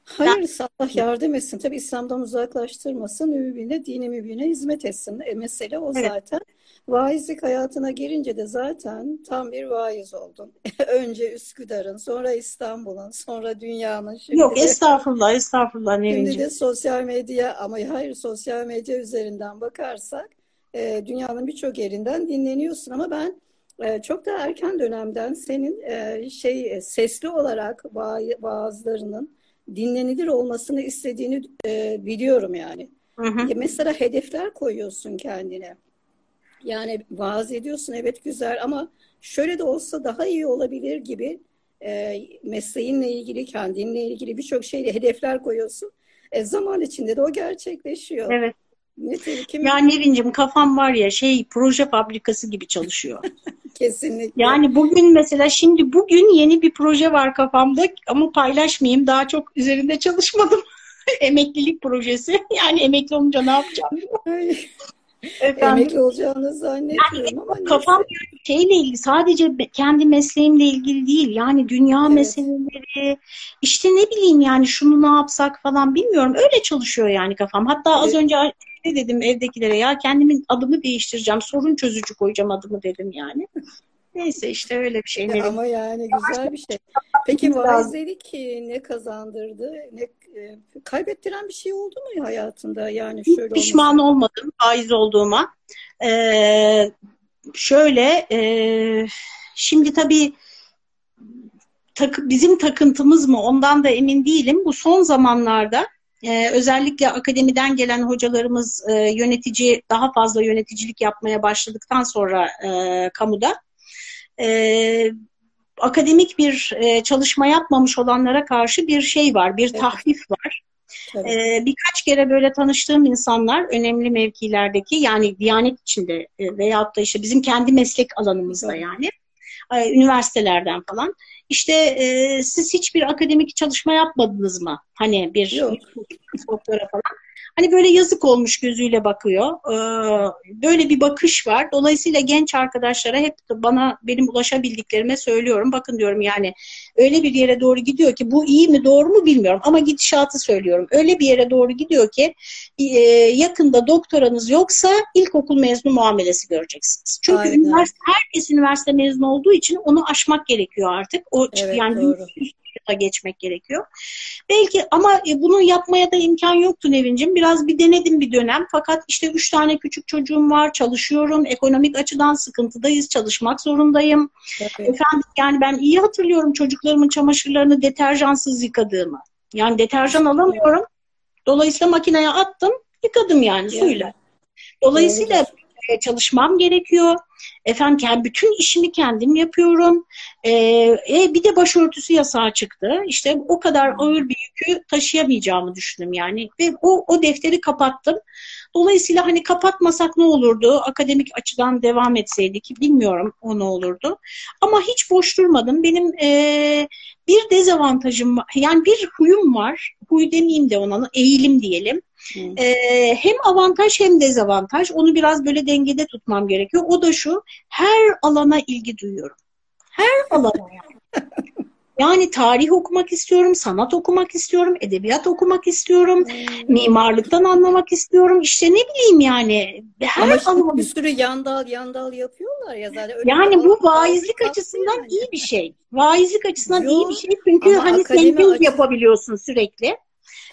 Hayır Allah yardım etsin. Tabi İslam'dan uzaklaştırmasın. Mübine, dini mübine hizmet etsin. E, mesele o evet. zaten. Vaizlik hayatına girince de zaten tam bir vaiz oldun. Önce Üsküdar'ın, sonra İstanbul'un, sonra dünyanın. Şimdi Yok estağfurullah, estağfurullah Nevin'ciğim. Şimdi de sosyal medya ama hayır sosyal medya üzerinden bakarsak e, dünyanın birçok yerinden dinleniyorsun ama ben e, çok da erken dönemden senin e, şey sesli olarak vaazlarının dinlenilir olmasını istediğini e, biliyorum yani. Hı hı. Mesela hedefler koyuyorsun kendine. Yani vaaz ediyorsun evet güzel ama şöyle de olsa daha iyi olabilir gibi e, mesleğinle ilgili, kendinle ilgili birçok şeyle hedefler koyuyorsun. E, zaman içinde de o gerçekleşiyor. Evet. Nitekim... Ya Nevin'cim kafam var ya şey proje fabrikası gibi çalışıyor. Kesinlikle. Yani bugün mesela şimdi bugün yeni bir proje var kafamda ama paylaşmayayım. Daha çok üzerinde çalışmadım. Emeklilik projesi. Yani emekli olunca ne yapacağım? Efendim, Emekli olacağını zannetmiyorum yani, ama kafam neyse. şeyle ilgili sadece kendi mesleğimle ilgili değil yani dünya evet. meseleleri işte ne bileyim yani şunu ne yapsak falan bilmiyorum öyle çalışıyor yani kafam hatta evet. az önce ne dedim evdekilere ya kendimin adımı değiştireceğim sorun çözücü koyacağım adımı dedim yani Neyse işte öyle bir şey. Ama yani güzel bir şey. Peki vaizleri ki ne kazandırdı? Ne e, kaybettiren bir şey oldu mu hayatında? Yani şöyle pişman olması. olmadım faiz olduğuma. Ee, şöyle e, şimdi tabii takı, bizim takıntımız mı ondan da emin değilim. Bu son zamanlarda ee, özellikle akademiden gelen hocalarımız e, yönetici daha fazla yöneticilik yapmaya başladıktan sonra e, kamuda e, akademik bir e, çalışma yapmamış olanlara karşı bir şey var, bir evet. tahfif var. Ee, birkaç kere böyle tanıştığım insanlar önemli mevkilerdeki yani Diyanet içinde e, veyahut da işte bizim kendi meslek alanımızda evet. yani e, üniversitelerden falan. İşte e, siz hiçbir akademik çalışma yapmadınız mı? Hani bir doktora falan. Hani böyle yazık olmuş gözüyle bakıyor. Ee, böyle bir bakış var. Dolayısıyla genç arkadaşlara hep bana benim ulaşabildiklerime söylüyorum. Bakın diyorum yani öyle bir yere doğru gidiyor ki bu iyi mi doğru mu bilmiyorum ama gidişatı söylüyorum. Öyle bir yere doğru gidiyor ki e, yakında doktoranız yoksa ilkokul mezunu muamelesi göreceksiniz. Çünkü Aynen. üniversite herkes üniversite mezunu olduğu için onu aşmak gerekiyor artık. O evet, yani doğru geçmek gerekiyor. Belki ama e, bunu yapmaya da imkan yoktu Nevin'cim. Biraz bir denedim bir dönem. Fakat işte üç tane küçük çocuğum var. Çalışıyorum. Ekonomik açıdan sıkıntıdayız. Çalışmak zorundayım. Evet. Efendim yani ben iyi hatırlıyorum çocuklarımın çamaşırlarını deterjansız yıkadığımı. Yani deterjan alamıyorum. Dolayısıyla makineye attım. Yıkadım yani suyla. Dolayısıyla evet. Çalışmam gerekiyor. Efendim yani bütün işimi kendim yapıyorum. Ee, e, bir de başörtüsü yasağı çıktı. İşte o kadar ağır bir yükü taşıyamayacağımı düşündüm yani. Ve o, o defteri kapattım. Dolayısıyla hani kapatmasak ne olurdu? Akademik açıdan devam etseydik bilmiyorum o ne olurdu. Ama hiç boş durmadım. Benim e, bir dezavantajım var. Yani bir huyum var. Huy demeyeyim de ona eğilim diyelim. E, hem avantaj hem dezavantaj. Onu biraz böyle dengede tutmam gerekiyor. O da şu, her alana ilgi duyuyorum. Her alana yani. Yani tarih okumak istiyorum, sanat okumak istiyorum, edebiyat okumak istiyorum, hmm. mimarlıktan anlamak istiyorum. İşte ne bileyim yani. Her Ama şimdi bir sürü yandal yandal yapıyorlar ya zaten. Öyle yani bu vaizlik açısından yani. iyi bir şey. Vaizlik açısından Yok, iyi bir şey çünkü hani senkroz açı... yapabiliyorsun sürekli.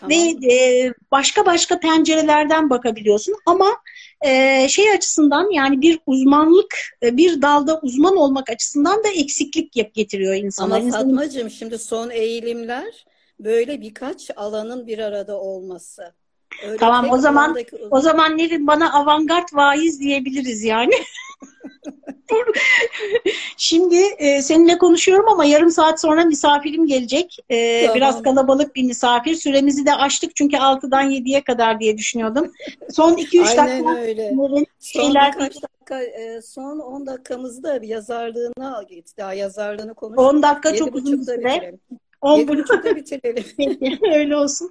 Tamam. Ve e, başka başka pencerelerden bakabiliyorsun ama e, şey açısından yani bir uzmanlık e, bir dalda uzman olmak açısından da eksiklik getiriyor insana. Ama Fatmacığım şimdi son eğilimler böyle birkaç alanın bir arada olması. Öyle tamam o zaman o zaman Nevin bana avantgard vaiz diyebiliriz yani. Şimdi e, seninle konuşuyorum ama yarım saat sonra misafirim gelecek. E, tamam. Biraz kalabalık bir misafir. Süremizi de açtık çünkü 6'dan 7'ye kadar diye düşünüyordum. Son 2-3 dakika. Öyle. Şeyler... Son dakika, e, son 10 dakikamızda yazarlığını al git. Daha yazarlığını konuş. 10 dakika çok uzun süre. 10 buçukta bitirelim. öyle olsun.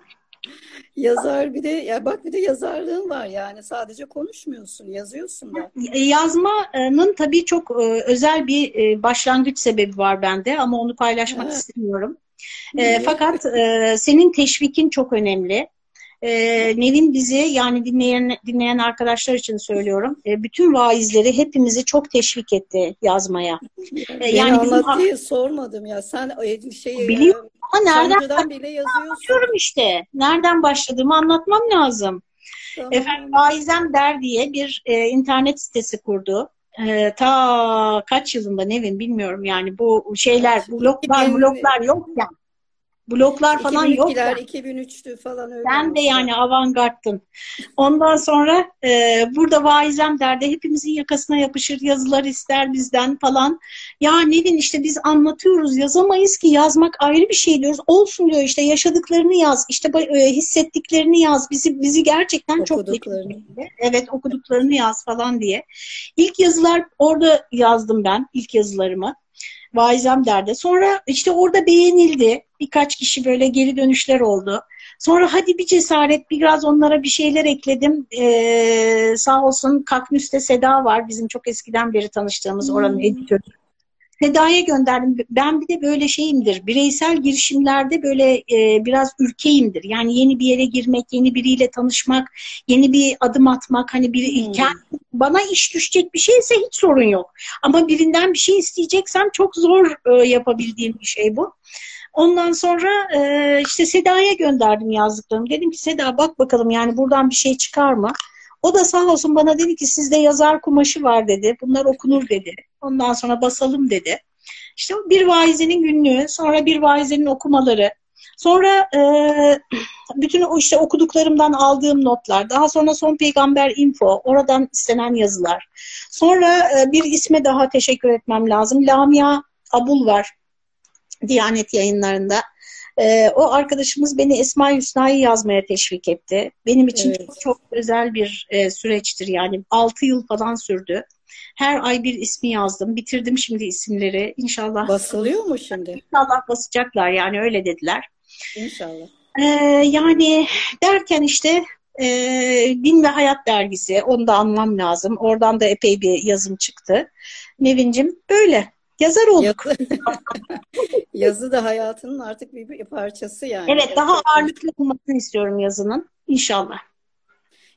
Yazar bir de ya bak bir de yazarlığın var yani sadece konuşmuyorsun yazıyorsun da. E, yazmanın tabii çok e, özel bir e, başlangıç sebebi var bende ama onu paylaşmak evet. istemiyorum. E, fakat senin teşvikin çok önemli. Nevin bizi yani dinleyen dinleyen arkadaşlar için söylüyorum. bütün vaizleri hepimizi çok teşvik etti yazmaya. Beni yani anlat diye sormadım ya. Sen şey biliyorum ama nereden bile yazıyorsun. işte. Nereden başladığımı anlatmam lazım. Tamam. Efendim Vaizem Der diye bir e, internet sitesi kurdu. E, ta kaç yılında Nevin bilmiyorum yani bu şeyler bloklar bloklar yok. Yani. Bloklar falan yok. Yani. 2003'tü falan öyle. Sen de yani avantgardtın. Ondan sonra e, burada vaizem derdi hepimizin yakasına yapışır yazılar ister bizden falan. Ya Nevin işte biz anlatıyoruz yazamayız ki yazmak ayrı bir şey diyoruz. Olsun diyor işte yaşadıklarını yaz işte e, hissettiklerini yaz bizi bizi gerçekten okuduklarını. çok Evet okuduklarını yaz falan diye. İlk yazılar orada yazdım ben ilk yazılarımı. Vaizem derdi. Sonra işte orada beğenildi. Birkaç kişi böyle geri dönüşler oldu. Sonra hadi bir cesaret biraz onlara bir şeyler ekledim. Ee, sağ olsun Kaknüs'te Seda var. Bizim çok eskiden beri tanıştığımız oranın hmm. editörü. Seda'ya gönderdim. Ben bir de böyle şeyimdir. Bireysel girişimlerde böyle e, biraz ürkeyimdir. Yani yeni bir yere girmek, yeni biriyle tanışmak, yeni bir adım atmak. Hani bir hmm. kendi, bana iş düşecek bir şeyse hiç sorun yok. Ama birinden bir şey isteyeceksem çok zor e, yapabildiğim bir şey bu. Ondan sonra e, işte Seda'ya gönderdim yazdıklarımı. Dedim ki Seda bak bakalım yani buradan bir şey çıkar mı? O da sağ olsun bana dedi ki sizde yazar kumaşı var dedi. Bunlar okunur dedi. Ondan sonra basalım dedi. İşte bir vaizinin günlüğü, sonra bir vaizinin okumaları, sonra e, bütün o işte okuduklarımdan aldığım notlar, daha sonra Son Peygamber Info, oradan istenen yazılar. Sonra e, bir isme daha teşekkür etmem lazım. Lamia Abul var Diyanet yayınlarında. E, o arkadaşımız beni Esma Hüsna'yı yazmaya teşvik etti. Benim için evet. çok, çok özel bir e, süreçtir yani. 6 yıl falan sürdü. Her ay bir ismi yazdım. Bitirdim şimdi isimleri. İnşallah. Basılıyor mu şimdi? İnşallah basacaklar yani öyle dediler. İnşallah. Ee, yani derken işte e, Din ve Hayat dergisi onu da anlam lazım. Oradan da epey bir yazım çıktı. Nevin'cim böyle. Yazar olduk. Yazı, yazı da hayatının artık bir, bir parçası yani. Evet daha ağırlıklı olmasını istiyorum yazının. İnşallah.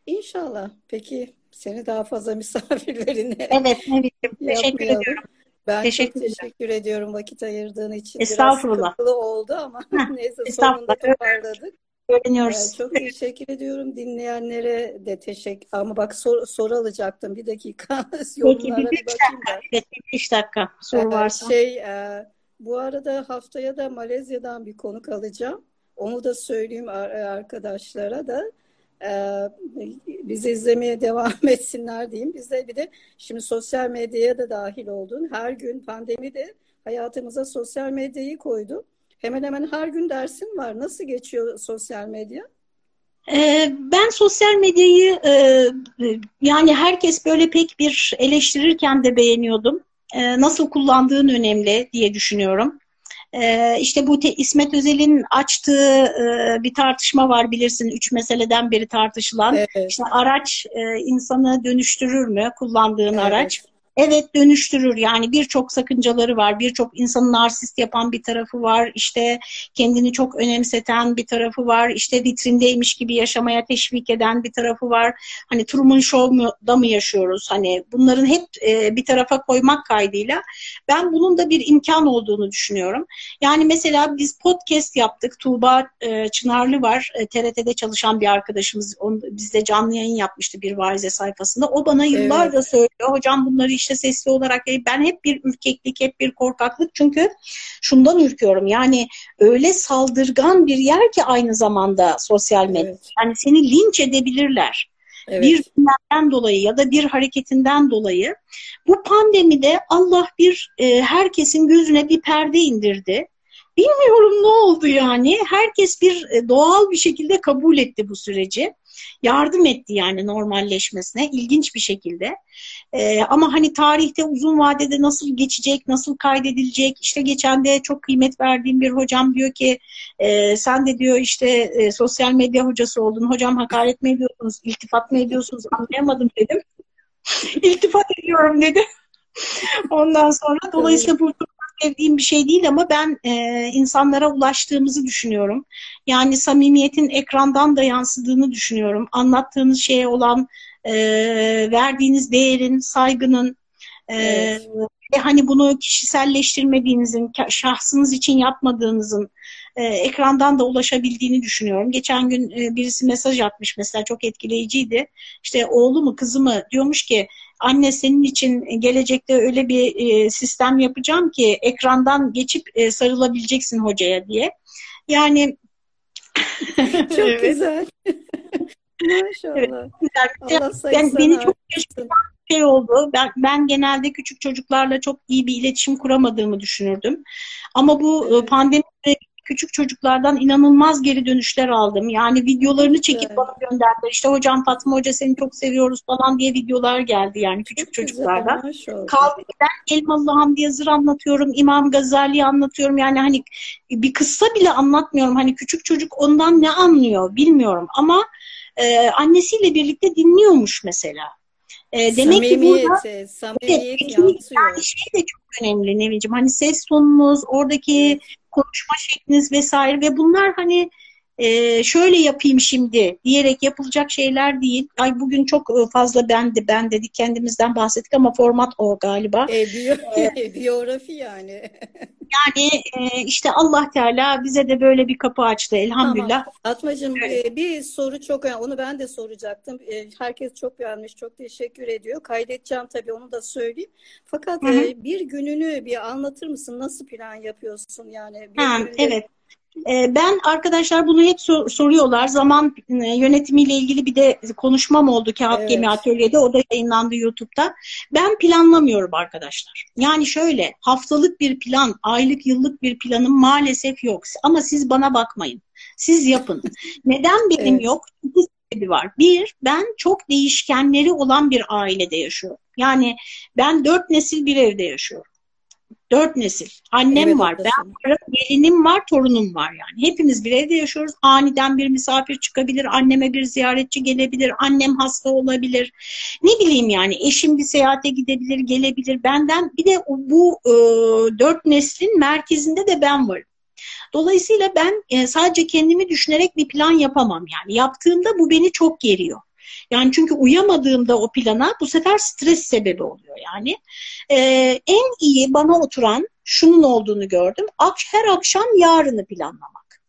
İnşallah. Peki seni daha fazla misafirlerine Evet, evet. Teşekkür ediyorum. Ben teşekkür çok teşekkür ediyorum vakit ayırdığın için. Estağfurullah. Biraz oldu ama neyse sonunda toparladık. Öğreniyoruz. Evet, çok teşekkür ediyorum dinleyenlere de teşekkür. Ama bak sor, soru alacaktım bir dakika. Peki bir beş dakika. Evet, bir beş dakika soru varsa. Şey, e, bu arada haftaya da Malezya'dan bir konuk alacağım. Onu da söyleyeyim arkadaşlara da e, bizi izlemeye devam etsinler diyeyim. Biz de bir de şimdi sosyal medyaya da dahil oldun. Her gün pandemi de hayatımıza sosyal medyayı koydu. Hemen hemen her gün dersin var. Nasıl geçiyor sosyal medya? Ee, ben sosyal medyayı e, yani herkes böyle pek bir eleştirirken de beğeniyordum. Ee, nasıl kullandığın önemli diye düşünüyorum. Ee, işte bu İsmet Özel'in açtığı e, bir tartışma var bilirsin. Üç meseleden beri tartışılan. Evet. İşte araç e, insanı dönüştürür mü kullandığın evet. araç? Evet dönüştürür yani birçok sakıncaları var. Birçok insanı narsist yapan bir tarafı var. İşte kendini çok önemseten bir tarafı var. İşte vitrindeymiş gibi yaşamaya teşvik eden bir tarafı var. Hani Truman Show'da mı yaşıyoruz? Hani bunların hep e, bir tarafa koymak kaydıyla ben bunun da bir imkan olduğunu düşünüyorum. Yani mesela biz podcast yaptık. Tuğba e, Çınarlı var. E, TRT'de çalışan bir arkadaşımız. Onu, bizde canlı yayın yapmıştı bir varize sayfasında. O bana yıllardır evet. söylüyor. Hocam bunları işte işte sesli olarak ben hep bir ürkeklik, hep bir korkaklık çünkü şundan ürküyorum. Yani öyle saldırgan bir yer ki aynı zamanda sosyal medya. Evet. Yani seni linç edebilirler. Evet. Bir cümleden dolayı ya da bir hareketinden dolayı. Bu pandemide Allah bir e, herkesin gözüne bir perde indirdi. Bilmiyorum ne oldu yani. Herkes bir e, doğal bir şekilde kabul etti bu süreci. Yardım etti yani normalleşmesine ilginç bir şekilde. Ee, ama hani tarihte uzun vadede nasıl geçecek, nasıl kaydedilecek? İşte geçen de çok kıymet verdiğim bir hocam diyor ki e, sen de diyor işte e, sosyal medya hocası oldun. Hocam hakaret mi ediyorsunuz, iltifat mı ediyorsunuz anlayamadım dedim. İltifat ediyorum dedi. Ondan sonra dolayısıyla bu sevdiğim bir şey değil ama ben e, insanlara ulaştığımızı düşünüyorum. Yani samimiyetin ekrandan da yansıdığını düşünüyorum. Anlattığınız şeye olan e, verdiğiniz değerin, saygının e, evet. ve hani bunu kişiselleştirmediğinizin, şahsınız için yapmadığınızın e, ekrandan da ulaşabildiğini düşünüyorum. Geçen gün e, birisi mesaj atmış mesela çok etkileyiciydi. İşte oğlu mu kızı mı diyormuş ki anne senin için gelecekte öyle bir e, sistem yapacağım ki ekrandan geçip e, sarılabileceksin hocaya diye. Yani çok evet. güzel. Maşallah. Evet, güzel. Allah ben, beni çok şaşırtan şey oldu. Ben, ben genelde küçük çocuklarla çok iyi bir iletişim kuramadığımı düşünürdüm. Ama bu evet. pandemi küçük çocuklardan inanılmaz geri dönüşler aldım. Yani videolarını çekip evet. bana gönderdiler. İşte hocam Fatma Hoca seni çok seviyoruz falan diye videolar geldi yani küçük çok çocuklardan. Ben Elmalı Hamdi Yazır anlatıyorum, İmam Gazali anlatıyorum. Yani hani bir kıssa bile anlatmıyorum. Hani küçük çocuk ondan ne anlıyor bilmiyorum ama e, annesiyle birlikte dinliyormuş mesela. E, demek ki burada samimiyet evet, yansıyor. Yani şey de çok önemli Nevin'ciğim. Hani ses tonunuz, oradaki konuşma şekliniz vesaire ve bunlar hani e, şöyle yapayım şimdi diyerek yapılacak şeyler değil. Ay bugün çok e, fazla ben de ben dedik kendimizden bahsettik ama format o galiba. E, biyo, e, biyografi yani. yani e, işte Allah Teala bize de böyle bir kapı açtı elhamdülillah. Tamam. Atmacığım evet. e, bir soru çok önemli. Onu ben de soracaktım. E, herkes çok beğenmiş. Çok teşekkür ediyor. Kaydedeceğim tabii onu da söyleyeyim. Fakat E, bir gününü bir anlatır mısın? Nasıl plan yapıyorsun yani? Bir ha. Evet. Ee, ben arkadaşlar bunu hep sor, soruyorlar. Zaman e, yönetimiyle ilgili bir de konuşmam oldu Kağıt evet. Gemi Atölye'de. O da yayınlandı YouTube'da. Ben planlamıyorum arkadaşlar. Yani şöyle haftalık bir plan, aylık, yıllık bir planım maalesef yok. Ama siz bana bakmayın. Siz yapın. Neden benim evet. yok? İki sebebi var. Bir, ben çok değişkenleri olan bir ailede yaşıyorum. Yani ben dört nesil bir evde yaşıyorum. Dört nesil. Annem evet, var, ben varım, gelinim var, torunum var yani. Hepimiz bir evde yaşıyoruz. Aniden bir misafir çıkabilir, anneme bir ziyaretçi gelebilir, annem hasta olabilir. Ne bileyim yani eşim bir seyahate gidebilir, gelebilir. Benden bir de bu e, dört neslin merkezinde de ben varım. Dolayısıyla ben e, sadece kendimi düşünerek bir plan yapamam yani. Yaptığımda bu beni çok geriyor. Yani çünkü uyamadığımda o plana bu sefer stres sebebi oluyor yani. Ee, en iyi bana oturan şunun olduğunu gördüm. Her akşam yarını planlamak.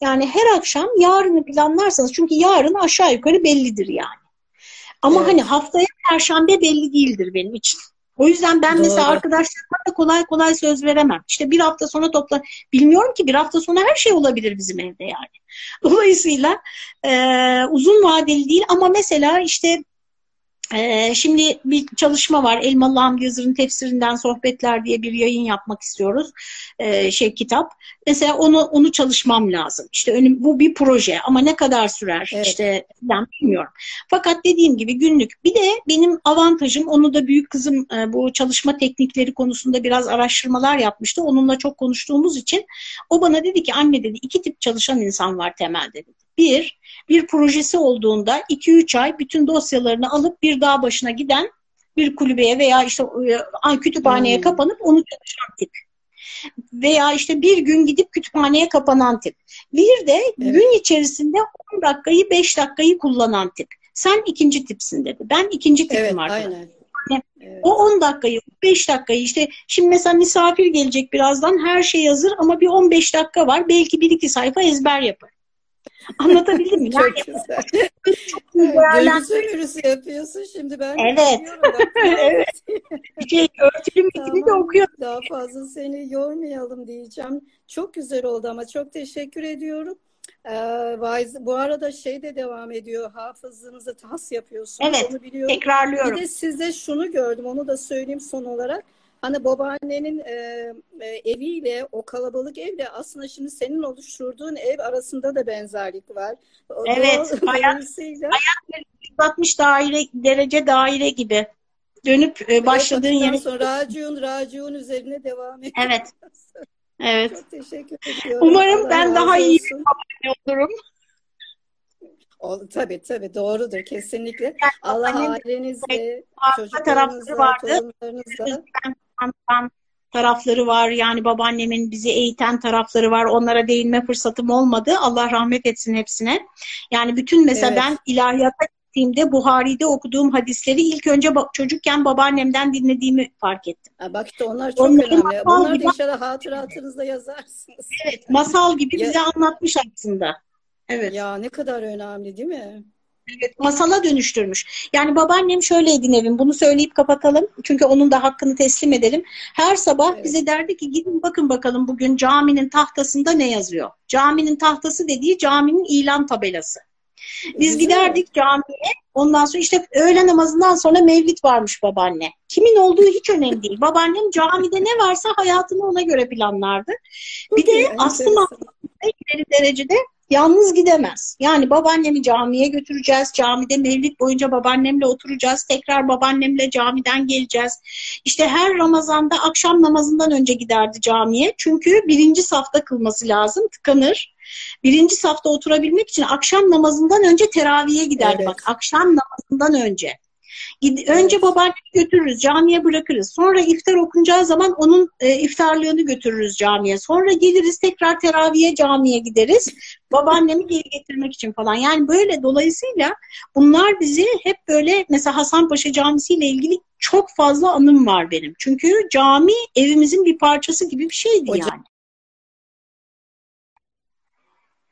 Yani her akşam yarını planlarsanız çünkü yarın aşağı yukarı bellidir yani. Ama evet. hani haftaya perşembe belli değildir benim için. O yüzden ben Doğru. mesela arkadaşlarıma da kolay kolay söz veremem. İşte bir hafta sonra topla. Bilmiyorum ki bir hafta sonra her şey olabilir bizim evde yani. Dolayısıyla e, uzun vadeli değil ama mesela işte Ee, şimdi bir çalışma var. Elmalı Hamdi Yazır'ın tefsirinden sohbetler diye bir yayın yapmak istiyoruz. Ee, şey kitap. Mesela onu onu çalışmam lazım. İşte önüm, bu bir proje ama ne kadar sürer? Evet. İşte ben bilmiyorum. Fakat dediğim gibi günlük. Bir de benim avantajım onu da büyük kızım e, bu çalışma teknikleri konusunda biraz araştırmalar yapmıştı. Onunla çok konuştuğumuz için o bana dedi ki anne dedi iki tip çalışan insan var temelde dedi. Bir, bir projesi olduğunda 2-3 ay bütün dosyalarını alıp bir dağ başına giden bir kulübeye veya işte e, kütüphaneye hmm. kapanıp onu çalışan tip. Veya işte bir gün gidip kütüphaneye kapanan tip. Bir de evet. gün içerisinde 10 dakikayı 5 dakikayı kullanan tip. Sen ikinci tipsin dedi. Ben ikinci tipim evet, arkadaşlar. Aynen. Yani evet. O 10 dakikayı, 5 dakikayı işte şimdi mesela misafir gelecek birazdan her şey hazır ama bir 15 dakika var. Belki bir iki sayfa ezber yapar. Anlatabildim mi? çok güzel. çok Duygusal yürüsü yapıyorsun şimdi ben. Evet. evet. şey, örtülü metni tamam. de okuyorum. Daha fazla seni yormayalım diyeceğim. Çok güzel oldu ama çok teşekkür ediyorum. Ee, bu arada şey de devam ediyor. Hafızınızı tas yapıyorsunuz. Evet. Onu biliyorum. Tekrarlıyorum. Bir de size şunu gördüm. Onu da söyleyeyim son olarak. Hani babaannenin e, e, eviyle o kalabalık evle aslında şimdi senin oluşturduğun ev arasında da benzerlik var. Evet. O, hayat, dolayısıyla... hayat 160 daire, derece daire gibi. Dönüp e, başladığın yere... sonra raciun, raciun üzerine devam ediyor. Evet. Evet. Çok teşekkür ediyorum. Umarım Allah ben daha iyi bir olurum. O, tabii tabii doğrudur kesinlikle. Yani Allah ailenizle, çocuklarınızla, torunlarınızla anlatan tarafları var. Yani babaannemin bizi eğiten tarafları var. Onlara değinme fırsatım olmadı. Allah rahmet etsin hepsine. Yani bütün mesela evet. ben ilahiyata gittiğimde Buhari'de okuduğum hadisleri ilk önce çocukken babaannemden dinlediğimi fark ettim. Ha, bak işte onlar çok Onları önemli. Bunlar gibi, da inşallah hatıratınızda yazarsınız. Evet, masal gibi bize anlatmış aslında. Evet. Ya ne kadar önemli değil mi? Evet, masala dönüştürmüş. Yani babaannem şöyleydi Nevin, bunu söyleyip kapatalım. Çünkü onun da hakkını teslim edelim. Her sabah evet. bize derdi ki gidin bakın bakalım bugün caminin tahtasında ne yazıyor. Caminin tahtası dediği caminin ilan tabelası. Biz giderdik camiye. Ondan sonra işte öğle namazından sonra mevlit varmış babaanne. Kimin olduğu hiç önemli değil. Babaannem camide ne varsa hayatını ona göre planlardı. Bir de aslında ileri derecede yalnız gidemez. Yani babaannemi camiye götüreceğiz. Camide mevlid boyunca babaannemle oturacağız. Tekrar babaannemle camiden geleceğiz. İşte her Ramazan'da akşam namazından önce giderdi camiye. Çünkü birinci safta kılması lazım. Tıkanır. Birinci safta oturabilmek için akşam namazından önce teraviye giderdi. Evet. Bak akşam namazından önce. Önce babaannemi götürürüz, camiye bırakırız. Sonra iftar okunacağı zaman onun e, iftarlığını götürürüz camiye. Sonra geliriz tekrar teraviye camiye gideriz. Babaannemi geri getirmek için falan. Yani böyle dolayısıyla bunlar bizi hep böyle mesela Hasanpaşa Camisi ile ilgili çok fazla anım var benim. Çünkü cami evimizin bir parçası gibi bir şeydi Hocam. yani.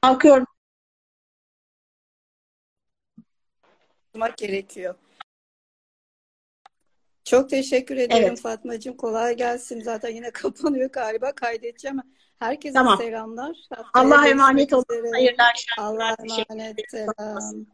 Kalkıyorum. gerekiyor. Çok teşekkür ederim evet. Fatmacığım. Kolay gelsin. Zaten yine kapanıyor galiba. Kaydedeceğim. Herkese tamam. selamlar. Allah'a emanet olun. Hayırlı akşamlar. Allah'a emanet. Selam.